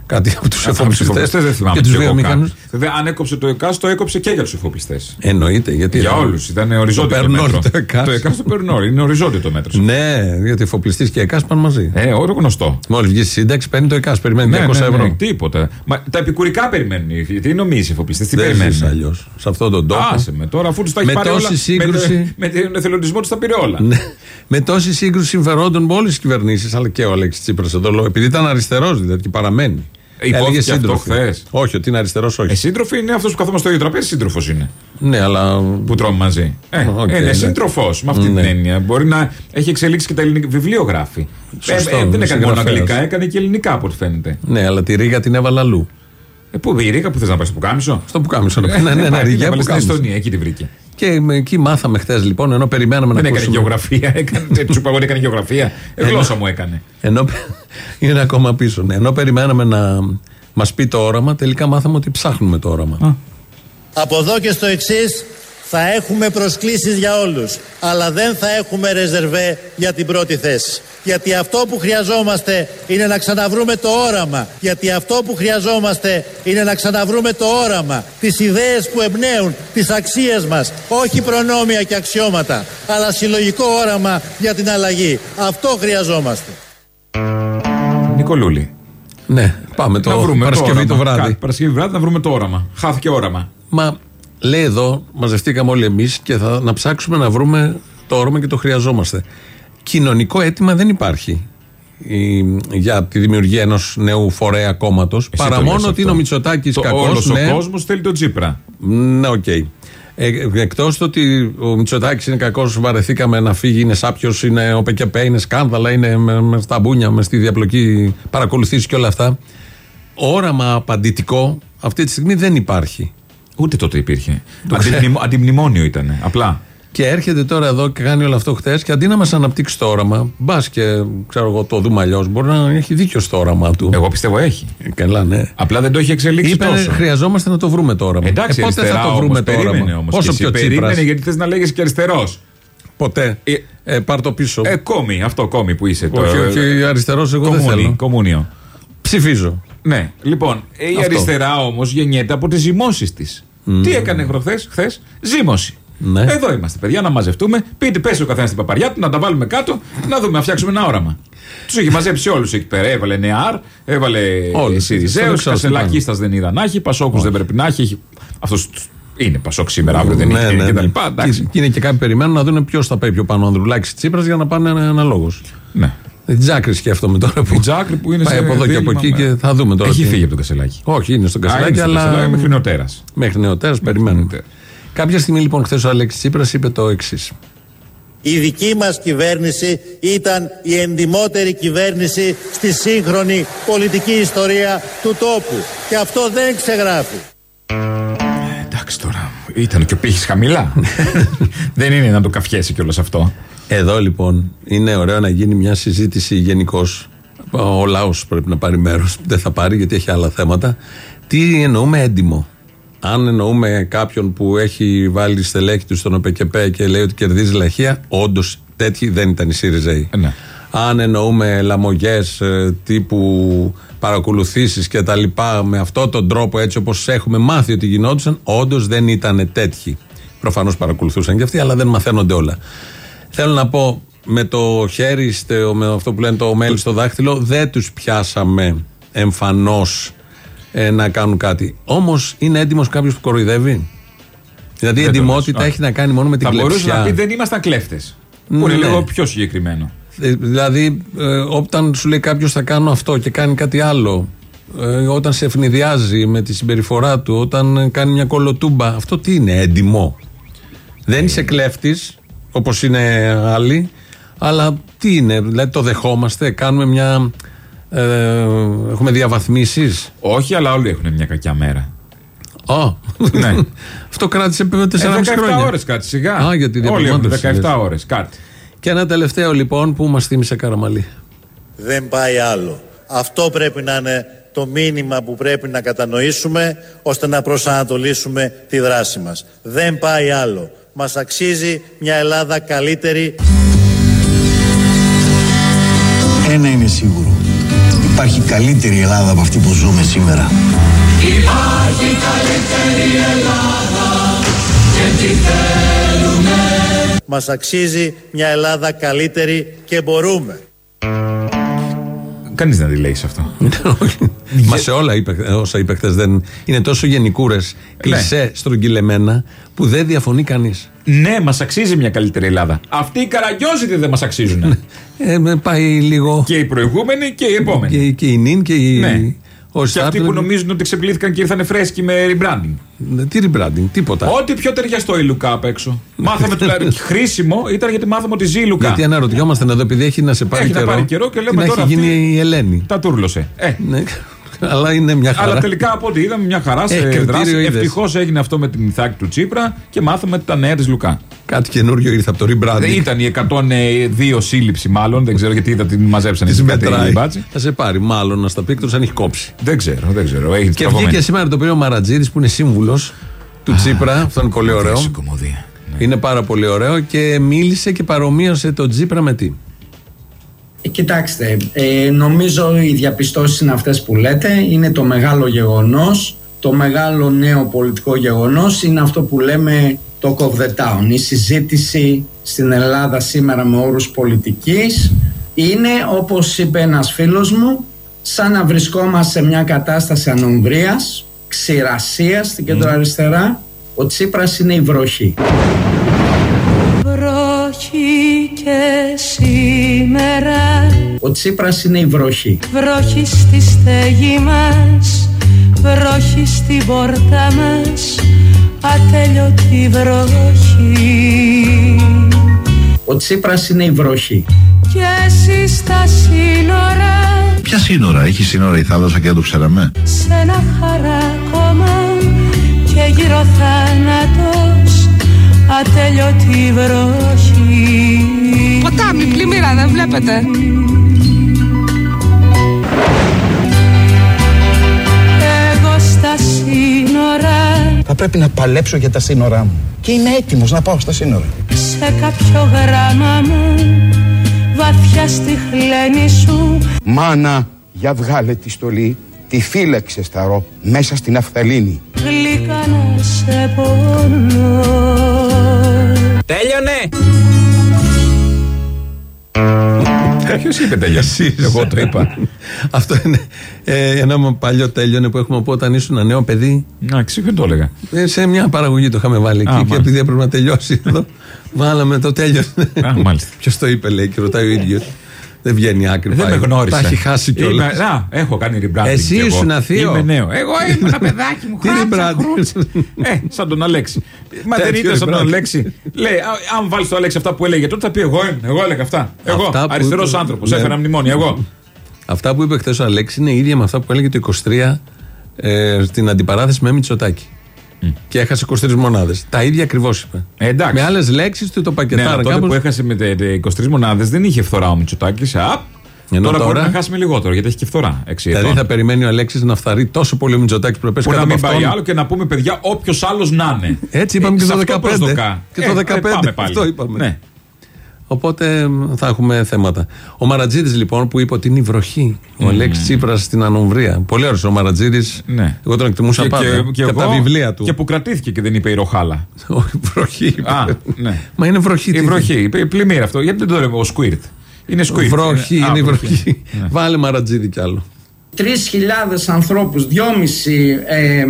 κάτι από τους Από τους εφοπλιστές εφοπλιστές δεν θυμάμαι και τους κι εγώ βιομηχανούς. καν. Βέβαια, αν έκοψε το ΕΚΑΣ, το έκοψε και για τους εφοπλιστές. Εννοείται. Γιατί Για δεν- όλους. Ήταν οριζόντιο το, παίρνουν όλοι μέτρο. το ΕΚΑΣ. Το ΕΚΑΣ το παίρνουν όλοι. Είναι οριζόντιο το μέτρο. Ναι, γιατί εφοπλιστής και ΕΚΑΣ πάνε μαζί. Ε, όλο γνωστό. Μόλις βγει στη σύνταξη, παίρνει το ΕΚΑΣ, περιμένει 200 ευρώ. Ναι, τίποτα. Μα, τα επικουρικά περιμένουν. οι- Τι νομίζεις οι εφοπλιστέ, τι Δεν περιμένουν; ζεις αλλιώς. Σε αυτόν τον τόπο. Άσε με τώρα, αφού τους τα έχει Με πάρει τόση όλα. σύγκρουση- Με, με τον εθελοντισμό τους τα πήρε όλα. Ναι. Με τόση σύγκρουση συμφερόντων με όλες τις κυβερνήσεις, αλλά και ο Αλέξης Τσίπρας εδώ, λέω, επειδή ήταν αριστερός δηλαδή και παραμένει. Ε, ειπώθηκε Έλεγε αυτό σύντροφοι. χθες. Όχι, ότι είναι αριστερός, όχι. Ε, σύντροφοι είναι αυτός που καθόμαστε στο ίδιο τραπέζι, σύντροφος είναι. Ναι, αλλά. Που τρώμε μαζί. Ε, Οκ, είναι ναι. σύντροφος με αυτή Ναι. την έννοια. Μπορεί να έχει εξελίξει και τα ελληνικά. Βιβλιογράφη. Σωστό, ε, ε, δεν έκανε μόνο συγγραφέας. αγγλικά, έκανε και ελληνικά από ό,τι φαίνεται. Ναι, αλλά τη ρίγα την έβαλα αλλού. Ε, πού η Ρίγα που θες να πάει στο Πουκάμισο; Στο Πουκάμισο. Ε, Ναι, ναι, ναι, πάει, ρίγα έβαλες στην Πουκάμισο. Εστονία, εκεί τη βρήκε. Και με- εκεί μάθαμε χθες λοιπόν, ενώ περιμέναμε Δεν να έκανε ακούσουμε. γεωγραφία, έκανε. Του είπα εγώ ότι έκανε γεωγραφία. Ε, γλώσσα μου έκανε. Ενώ, είναι ακόμα πίσω. Ναι. Ενώ περιμέναμε να μας πει το όραμα, τελικά μάθαμε ότι ψάχνουμε το όραμα. Από εδώ και στο εξής θα έχουμε προσκλήσεις για όλους, αλλά δεν θα έχουμε ρεζερβέ για την πρώτη θέση. Γιατί αυτό που χρειαζόμαστε είναι να ξαναβρούμε το όραμα. Γιατί αυτό που χρειαζόμαστε είναι να ξαναβρούμε το όραμα. Τις ιδέες που εμπνέουν τις αξίες μας. Όχι προνόμια και αξιώματα, αλλά συλλογικό όραμα για την αλλαγή. Αυτό χρειαζόμαστε. Νικολούλη. Ναι, πάμε το να βρούμε Παρασκευή το, όραμα. βράδυ. Κάτι, Παρασκευή βράδυ να βρούμε το όραμα. Χάθηκε όραμα. Μα λέει εδώ, μαζευτήκαμε όλοι εμείς και θα να ψάξουμε να βρούμε το όραμα και το χρειαζόμαστε. Κοινωνικό αίτημα δεν υπάρχει η- για τη δημιουργία ενός νέου φορέα κόμματος. Παρά το λες μόνο ότι είναι ο αυτό. Μητσοτάκης Το κακός. όλος ναι, ο κόσμος θέλει τον Τσίπρα. Ναι, οκ. Ε, Εκτός το ότι ο Μητσοτάκης είναι κακός, βαρεθήκαμε να φύγει, είναι σάπιος, είναι ο ΠΚΠ, είναι σκάνδαλα, είναι με, με στα μπούνια, με στη διαπλοκή παρακολουθήσει και όλα αυτά. Όραμα απαντητικό αυτή τη στιγμή δεν υπάρχει. Ούτε τότε υπήρχε. Αντιμνημο- Αντιμνημόνιο ήταν. Απλά. Και έρχεται τώρα εδώ και κάνει όλο αυτό χθες και αντί να μας αναπτύξει το όραμα, μπας και ξέρω εγώ το δούμε αλλιώς, μπορεί να έχει δίκιο στο όραμα του. Εγώ πιστεύω έχει. Ε, Καλά, ναι. Απλά δεν το έχει εξελίξει Είπε τόσο. χρειαζόμαστε να το βρούμε το όραμα. Εντάξει, ε, πότε θα αριστερά το βρούμε όμως, το περίμενε όραμα; όμως Πόσο και πιο εσύ. τσίπρας. Περίμενε γιατί θες να λέγεσαι και αριστερός. Ποτέ. Ε, πάρ το πίσω. Ε, κόμι, αυτό κόμι που είσαι. το- όχι, όχι, αριστερός εγώ δεν Κομμούνι, θέλω. Κομμούνιο. Ψηφίζω. Ναι, λοιπόν, ε, η Αυτό. αριστερά όμως γεννιέται από τις ζυμώσεις της. Τι έκανε προχθέ, χθες, ζύμωση. Ναι. Εδώ είμαστε, παιδιά, να μαζευτούμε. Πείτε, πέσει ο καθένας στην παπαριά του, να τα βάλουμε κάτω, να δούμε, να φτιάξουμε ένα όραμα. Τους έχει μαζέψει όλους εκεί πέρα. Έβαλε Νεάρ, έβαλε Όλους. Σιριζέου, Στον εξώστη Κασελακίστα δεν είδα να έχει, Πασόκους δεν πρέπει να έχει. Αυτός είναι Πασόκ σήμερα, αύριο δεν Ναι, είναι ναι, και τα ναι. λοιπά. εντάξει. Και, και είναι και κάποιοι περιμένουν να δουν ποιος θα πάει πιο πάνω, ο Ανδρουλάκης Τσίπρας, για να πάνε αναλόγως. Ναι. Την Τζάκρη σκέφτομαι τώρα που. Η Τζάκρη που είναι πάει σε από εδώ και από δίλημμα, εκεί ναι. και θα δούμε τώρα. Έχει τι- φύγει από τον Κασελάκη. Όχι, είναι στον Α, είναι Κασελάκη, στον αλλά. Κασελάκη μέχρι νεοτέρας. Μέχρι νεοτέρας περιμένουμε. νεοτέρας. Κάποια στιγμή λοιπόν χθες ο Αλέξης Τσίπρας είπε το εξής. Η δική μας κυβέρνηση ήταν η εντιμότερη κυβέρνηση στη σύγχρονη πολιτική ιστορία του τόπου. Και αυτό δεν ξεγράφει. Ήταν και ο πύχης χαμηλά. Δεν είναι να το καφιέσει κιόλας αυτό. Εδώ λοιπόν είναι ωραίο να γίνει μια συζήτηση γενικώς. Ο λαός πρέπει να πάρει μέρος. Δεν θα πάρει γιατί έχει άλλα θέματα. Τι εννοούμε έντιμο; Αν εννοούμε κάποιον που έχει βάλει στελέχη του στον ΟΠΕΚΕΠΕ και λέει ότι κερδίζει λαχεία, όντως τέτοιοι δεν ήταν οι ΣΥΡΙΖΑΙ. Ναι. Αν εννοούμε λαμογές τύπου παρακολουθήσεις και τα λοιπά με αυτόν τον τρόπο έτσι όπως έχουμε μάθει ότι γινόντουσαν, όντως δεν ήταν τέτοιοι. Προφανώς παρακολουθούσαν και αυτοί, αλλά δεν μαθαίνονται όλα. Θέλω να πω με το χέρι, στο- με αυτό που λένε το μέλι στο δάχτυλο, δεν τους πιάσαμε εμφανώς να κάνουν κάτι. Όμως είναι έτοιμο κάποιος που κοροϊδεύει; Δηλαδή η Δεν το εντυμότητα λες. έχει να κάνει μόνο με την Θα μπορούσε κλεψιά. να πει δεν ήμασταν κλέφτες. Που είναι Ναι. λίγο πιο συγκεκριμένο. Ε, Δηλαδή, ε, όταν σου λέει κάποιος θα κάνω αυτό και κάνει κάτι άλλο, ε, όταν σε ευνηδιάζει με τη συμπεριφορά του, όταν ε, κάνει μια κολοτούμπα, αυτό τι είναι, έντιμο; Δεν είσαι κλέφτης, όπως είναι άλλοι, αλλά τι είναι, δηλαδή το δεχόμαστε, κάνουμε μια. Ε, έχουμε διαβαθμίσεις; Όχι, αλλά όλοι έχουν μια κακιά μέρα. Ω, Ναι. αυτό κράτησε 4,5 Ε, 17 χρόνια. ώρες κάτι σιγά. Α, γιατί Όλοι έχουν διαπραγμάτευση, 17 λες. ώρες κάτι. Και ένα τελευταίο λοιπόν που μας θύμισε Καραμαλή. Δεν πάει άλλο. Αυτό πρέπει να είναι το μήνυμα που πρέπει να κατανοήσουμε ώστε να προσανατολίσουμε τη δράση μας. Δεν πάει άλλο. Μας αξίζει μια Ελλάδα καλύτερη. Ένα είναι σίγουρο. Υπάρχει καλύτερη Ελλάδα από αυτή που ζούμε σήμερα. Υπάρχει καλύτερη Ελλάδα και τι θέλουμε Μας αξίζει μια Ελλάδα καλύτερη και μπορούμε. Κανείς δεν τη λέει σε αυτό. Μα σε όλα είπε, όσα είπε χθες δεν. Είναι τόσο γενικούρες, κλεισέ, στρογγυλεμένα, που δεν διαφωνεί κανείς. Ναι, μας αξίζει μια καλύτερη Ελλάδα. Αυτοί οι καραγκιόζητοι δεν μας αξίζουν. Ε, με πάει λίγο. και οι προηγούμενοι και οι επόμενοι. Και, και η νυν και η. Ναι. Ο Και αυτοί Στάτλερ- που νομίζουν ότι ξεπλήθηκαν και ήρθαν φρέσκοι με rebranding. Ναι, Τι rebranding, τίποτα. Ό,τι πιο ταιριαστό η Λουκά απ' έξω. μάθαμε τουλάχιστον. χρήσιμο ήταν γιατί μάθαμε ότι ζει η Λουκά. Γιατί αναρωτιόμαστε εδώ, επειδή έχει να σε πάρει Έχει να καιρό. πάρει καιρό και τι λέμε να τώρα έχει αυτή- γίνει η Ελένη. Τα τούρλωσε. Ε. Ναι, αλλά είναι μια χαρά. Αλλά τελικά από ό,τι είδαμε, μια χαρά σε Ε, κριτήριο δράση. είδες. Ευτυχώς έγινε αυτό με την Ιθάκη του Τσίπρα και μάθαμε τα νέα της Λουκά. Κάτι καινούριο ήρθε από το rebranding. Δεν ήταν η 102 σύλληψη, μάλλον. Δεν ξέρω γιατί είδα την μαζέψανε Τις στην κατέλη μετράει. μπάτση. Θα σε πάρει, μάλλον να στα πει εκτός αν έχει κόψει. Δεν ξέρω, δεν ξέρω. Έχει Και βγήκε σήμερα το πήρε ο Μαρατζίδης που είναι σύμβουλος του Τσίπρα. Αυτό είναι πολύ ωραίο. Είναι πάρα πολύ ωραίο και μίλησε και παρομοίωσε τον Τσίπρα με τι. Ε, Κοιτάξτε, ε, νομίζω οι διαπιστώσεις είναι αυτές που λέτε. Είναι το μεγάλο γεγονός. Το μεγάλο νέο πολιτικό γεγονός είναι αυτό που λέμε το of the town. Η συζήτηση στην Ελλάδα σήμερα με όρους πολιτικής είναι, όπως είπε ένας φίλος μου, σαν να βρισκόμαστε σε μια κατάσταση ανομβρίας, ξηρασίας στην κέντρο αριστερά. Ο Τσίπρας είναι η βροχή. Βροχή και σήμερα Ο Τσίπρας είναι η βροχή. Βροχή στη στέγη μας Βροχή στην πόρτα μας Ατέλειωτη βροχή Ο Τσίπρας είναι η βροχή. Και εσύ στα σύνορα Ποια σύνορα, έχει σύνορα η θάλασσα και δεν το ξέραμε; Σ' ένα χαράκωμα Και γύρω θάνατος Ατέλειωτη βροχή Ποτάμι, πλημμύρα, δεν βλέπετε. Εγώ στα σύνορα Θα πρέπει να παλέψω για τα σύνορά μου. Και είμαι έτοιμος να πάω στα σύνορα. Σε κάποιο γράμμα μου Βαθιά στη χλένη σου Μάνα, για βγάλε τη στολή, τη φύλαξε σταρό μέσα στην αφθαλήνη. Γλυκά να σε πονώ Τέλειωνε! Ποιος είπε τέλειωσε. Εγώ το είπα. Αυτό είναι ε, ένα παλιό τέλειωνε που έχουμε από όταν ήσουν ένα νέο παιδί. Να, ξέρω το έλεγα. Ε, σε μια παραγωγή το είχαμε βάλει εκεί. και μάλιστα. επειδή έπρεπε να τελειώσει εδώ, βάλαμε το τέλειωνε. Α, μάλιστα. Ποιος το είπε, λέει, και ρωτάει ο ίδιος. Δεν βγαίνει άκρη. Δεν πάει. με γνώρισε. Τα έχει χάσει κιόλας. Είμαι- Να, έχω κάνει rebranding. Εσύ κι εγώ. ήσουν αθείο. Είμαι νέο. Εγώ ήμουν ένα παιδάκι μου. Τι χράτσα, rebranding. χρούτσα. Ε, σαν τον Αλέξη. Μα δεν Τέτοιο ήταν σαν τον rebranding. Αλέξη. Λέει, «Α, αν βάλεις το Αλέξη αυτά που έλεγε τότε θα πει εγώ ήμουν. Εγώ έλεγα αυτά. Εγώ, Αυτά που- αριστερός άνθρωπος. Ναι. Έφερα μνημόνια. Εγώ. Αυτά που είπε χθες ο Αλέξη είναι ίδια με αυτά που έλεγε το 23 ε, στην αντιπαράθεση με Μητσοτάκη. Και έχασε 23 μονάδες. Τα ίδια ακριβώς είπε. Ε, εντάξει. Με άλλες λέξεις του το Ναι, πακετάρα αλλά τότε κάπως. που έχασε με τε- τε 23 μονάδες δεν είχε φθορά ο Μητσοτάκης. Απ! Ενώ τώρα, τώρα- μπορεί να χάσει με λιγότερο γιατί έχει και φθορά. 6 Δηλαδή ετών. θα περιμένει ο Αλέξης να φθαρεί τόσο πολύ ο Μητσοτάκης που να πέσει Που κάτω να από μην πάει αυτόν. άλλο και να πούμε παιδιά, όποιος άλλος να είναι. Έτσι είπαμε Ε, και σε το αυτό 15. προσδοκά. Και Ε, το ε, 15. πάμε πάλι. Αυτό είπαμε. Ναι. Οπότε μ, θα έχουμε θέματα. Ο Μαρατζίδης λοιπόν που είπε ότι είναι η βροχή. Ο Αλέξης Τσίπρας στην Ανομβρία. Πολύ ωραίος ο Μαρατζίδης. Ναι. Εγώ τον εκτιμούσα Και, πάντα. και, και, από τα εγώ- βιβλία του. Και που κρατήθηκε και δεν είπε η Ροχάλα. Όχι, βροχή. είπε. Α, ναι. Μα είναι βροχή. Η τι βροχή. είπε, Η πλημμύρα αυτό. Γιατί δεν το λέμε ο Σκουίρτ; Είναι Σκουίρτ. Βροχή, Α, είναι η βροχή. Ναι. Βάλε Μαρατζίδη κι άλλο. 3.000 ανθρώπους, 2.500 ε, ε,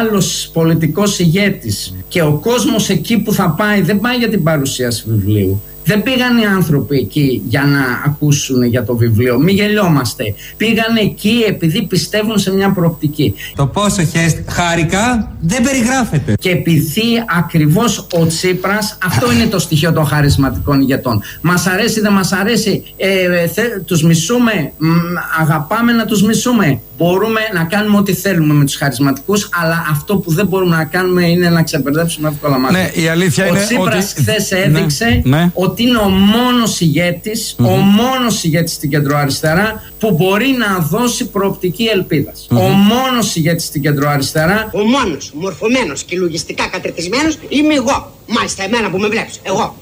άλλος πολιτικός ηγέτης και ο κόσμος εκεί που θα πάει δεν πάει για την παρουσίαση βιβλίου. Δεν πήγαν οι άνθρωποι εκεί για να ακούσουν για το βιβλίο. Μην γελιόμαστε. Πήγαν εκεί επειδή πιστεύουν σε μια προοπτική. Το πόσο χες χάρηκα δεν περιγράφεται. Και επειδή ακριβώς ο Τσίπρας, αυτό είναι το στοιχείο των χαρισματικών ηγετών. Μας αρέσει, δεν μας αρέσει, ε, θε, τους μισούμε, μ, αγαπάμε να τους μισούμε. Μπορούμε να κάνουμε ό,τι θέλουμε με τους χαρισματικούς, αλλά αυτό που δεν μπορούμε να κάνουμε είναι να ξεπερδέψουμε εύκολα μάτια. Ναι, η αλήθεια ο είναι Τσίπρας ότι- χθες Ναι, έδειξε ναι. ότι είναι ο μόνος ηγέτης, ο μόνος ηγέτης στην κεντροαριστερά που μπορεί να δώσει προοπτική ελπίδας. Ο μόνος ηγέτης στην κεντροαριστερά Ο μόνος μορφωμένος και λογιστικά κατρετισμένος είμαι εγώ. Μάλιστα, εμένα που με βλέπεις. Εγώ.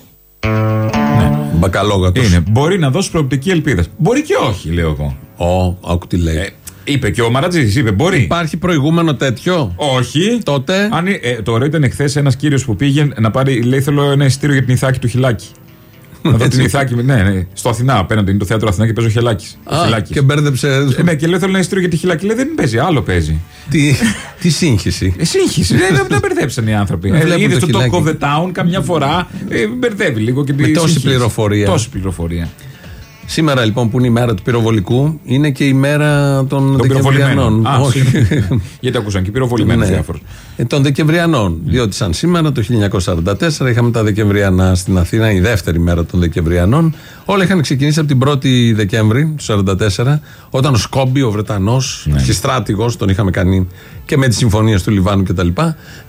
Μπακαλόγατος. Είναι. Μπορεί να δώσει προοπτική ελπίδας. Μπορεί και όχι, λέω εγώ. Ω, άκου τι λέει. Ε, είπε και ο Μαρατζίδη, είπε μπορεί. Υπάρχει προηγούμενο τέτοιο; Όχι. Τότε; Αν, ε, το ωραίο ήταν εχθές ένας κύριος που πήγε να πάρει, λέει: Θέλω ένα εισιτήριο για την Ιθάκη του Χιλάκη. να δω την Έτσι. Ιθάκη. Ναι, ναι, στο Αθηνά απέναντι είναι το θέατρο Αθηνά και παίζω Χιλάκης. Α, και μπέρδεψε. Ε, ναι, και λέω: Θέλω ένα εισιτήριο για τη Χιλάκη. Λέει: Δεν παίζει, άλλο παίζει. Τι, τι σύγχυση. Ε, σύγχυση. δεν, δεν, δεν μπερδέψαν οι άνθρωποι. Δεν Ε, βλέπουν Είδες το το Talk Χιλάκη. of the Town καμιά φορά ε, μπερδεύει λίγο και Με τη τόση σύγχυση. πληροφορία. Τόση πληροφορία. Σήμερα λοιπόν που είναι η μέρα του πυροβολικού, είναι και η μέρα των Των Δεκεμβριανών. πυροβολημένων. Α, Όχι. συγγνώμη. Γιατί ακούσαν και πυροβολημένους Ναι. διάφορους. Ε, των Δεκεμβριανών. Διότι σαν σήμερα το 1944 είχαμε τα Δεκεμβριανά στην Αθήνα, η δεύτερη μέρα των Δεκεμβριανών. Όλα είχαν ξεκινήσει από την 1η Δεκέμβρη του 1944, όταν ο Σκόμπι, ο Βρετανός, Ναι. αρχιστράτηγο, τον είχαμε κάνει και με τις συμφωνίες του Λιβάνου κτλ.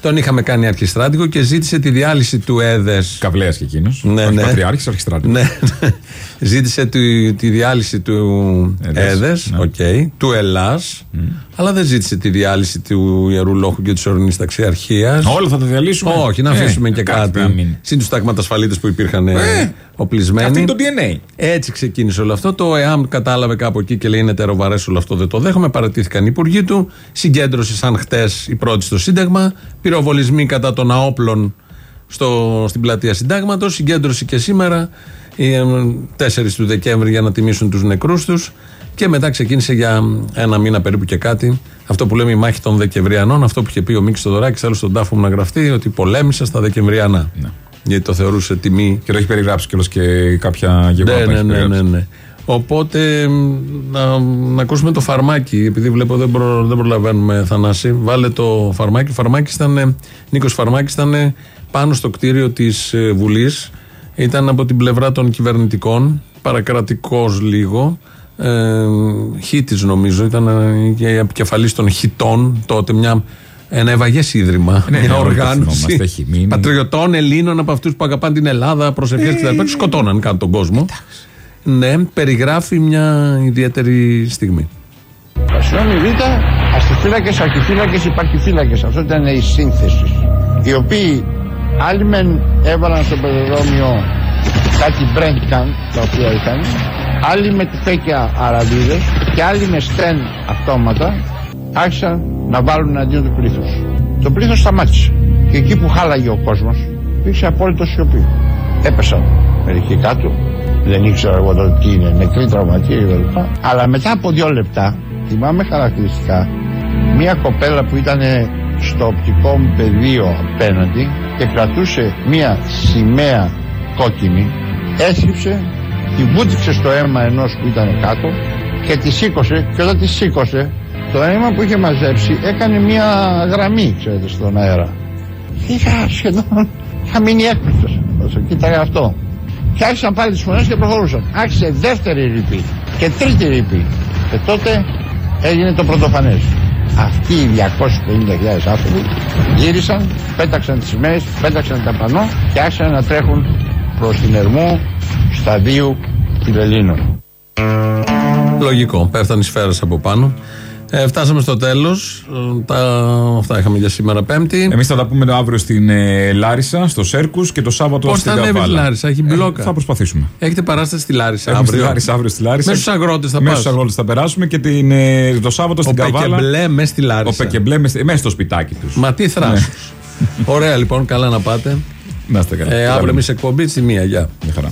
Τον είχαμε κάνει αρχιστράτηγο και ζήτησε τη διάλυση του ΕΔΕΣ. Καβλέας και εκείνος. Ναι, Όχι ναι. πατριάρχης, αρχιστράτηγος. Ναι, ναι. Ζήτησε τη, τη διάλυση του ΕΔΕΣ, ΕΔΕΣ, ναι. οκ, του Ελλάς, αλλά δεν ζήτησε τη διάλυση του Ιερού Λόχου και της Ορεινής Ταξιαρχίας. Όλα θα τα διαλύσουμε. Όχι, να Ε, αφήσουμε και κάτι πρέπει να κάτι. μείνει. Συν τους ταγματασφαλίτες που υπήρχαν ε, οπλισμένοι. Αυτό είναι το DNA. Έτσι ξεκίνησε όλο αυτό. Το ΕΑΜ κατάλαβε κάπου εκεί και λέει είναι ετεροβαρές όλο αυτό, δεν το δέχομαι. Παραιτήθηκαν οι υπουργοί του. Συγκέντρωση σαν χτες η πρώτη στο Σύνταγμα. Πυροβολισμοί κατά των αόπλων στο, στην πλατεία Συντάγματος. Συγκέντρωση και σήμερα, ε, 4 του Δεκέμβρη, για να τιμήσουν τους νεκρούς τους. Και μετά ξεκίνησε για ένα μήνα περίπου και κάτι αυτό που λέμε η μάχη των Δεκεμβριανών. Αυτό που είχε πει ο Μίκη Θοδωράκη, θέλω στον τάφο μου να γραφτεί, ότι πολέμησε στα Δεκεμβριανά. Γιατί το θεωρούσε τιμή Και το έχει περιγράψει κιόλας και κάποια γεγονότα. ναι, έχει ναι, ναι, περιγράψει. ναι, ναι. Οπότε μ, να, να ακούσουμε το φαρμάκι, επειδή βλέπω δεν, προ, δεν προλαβαίνουμε Θανάση. Βάλε το φαρμάκι. Ο Φαρμάκης ήταν, Νίκος Φαρμάκης ήταν πάνω στο κτίριο της ε, Βουλής. Ήταν από την πλευρά των κυβερνητικών, παρακρατικός λίγο. Ε, χίτης νομίζω, ήταν ε, και επικεφαλής των χιτών τότε, μια, ένα ευαγές ίδρυμα, Ναι, μια ναι, όλοι το οργάνωση θυμόμαστε, έχει μείνει. πατριωτών Ελλήνων από αυτούς που αγαπάνε την Ελλάδα, προσευχές κτλ. Τους σκοτώναν κάτω τον κόσμο. Ναι, περιγράφει μια ιδιαίτερη στιγμή. Συγγνώμη, Β, αστιφύλακες, αρχιφύλακες, υπαρχιφύλακες. Αυτό ήταν η σύνθεση. Οι οποίοι άλλοι μεν έβαλαν στο πεζοδρόμιο κάτι brand can τα οποία είχαν, άλλοι με τυφέκια αραβίδε και άλλοι με στεν αυτόματα άρχισαν να βάλουν αντίον του πλήθους. Το πλήθος σταμάτησε. Και εκεί που χάλαγε ο κόσμος, υπήρξε απόλυτο σιωπή. Έπεσαν μερικοί κάτω. Δεν ήξερα εγώ τότε τι είναι, νεκροί τραυματίε κλπ. Αλλά μετά από δύο λεπτά, θυμάμαι χαρακτηριστικά, μία κοπέλα που ήταν στο οπτικό μου πεδίο απέναντι και κρατούσε μία σημαία κόκκινη, έσκυψε, τη βούτυξε στο αίμα ενός που ήταν κάτω και τη σήκωσε και όταν τη σήκωσε το αίμα που είχε μαζέψει έκανε μία γραμμή, ξέρετε, στον αέρα. Είχα σχεδόν, είχα μείνει έκπληκτος όσο κοίταγα αυτό. Και άρχισαν πάλι τις φωνές και προχωρούσαν. Άρχισε δεύτερη ρηπή και τρίτη ρηπή. Και τότε έγινε το πρωτοφανές. αυτοί οι 250.000 άνθρωποι γύρισαν, πέταξαν τις σημαίες, πέταξαν τα πανό και άρχισαν να τρέχουν προς την Ερμού σταδίου Κυρελίνων. Λογικό. Πέφτανε οι σφαίρες από πάνω. Ε, φτάσαμε στο τέλος. Αυτά είχαμε για σήμερα Πέμπτη. Εμείς θα τα πούμε αύριο στην ε, Λάρισα, στο Σέρκους και το Σάββατο Πώς στην θα ανέβεις η Καβάλα. Λάρισα, έχει μπλόκα. Ε, θα προσπαθήσουμε. Έχετε παράσταση στη Λάρισα. Έχουμε στη αύριο; Λάρισα αύριο στη Λάρισα. Με στου αγρότες θα Με πας. στου αγρότες θα περάσουμε και την, ε, το Σάββατο Ο στην Καβάλα. Πεκεμπλέ μες στη Λάρισα. Ο Πεκεμπλέ μες στη- μέσα στο σπιτάκι τους. Μα τι θράσος. Ωραία λοιπόν, καλά να πάτε. Να είστε καλά. Ε, αύριο εμείς εκπομπή στη μία. Γεια. Μια χαρά.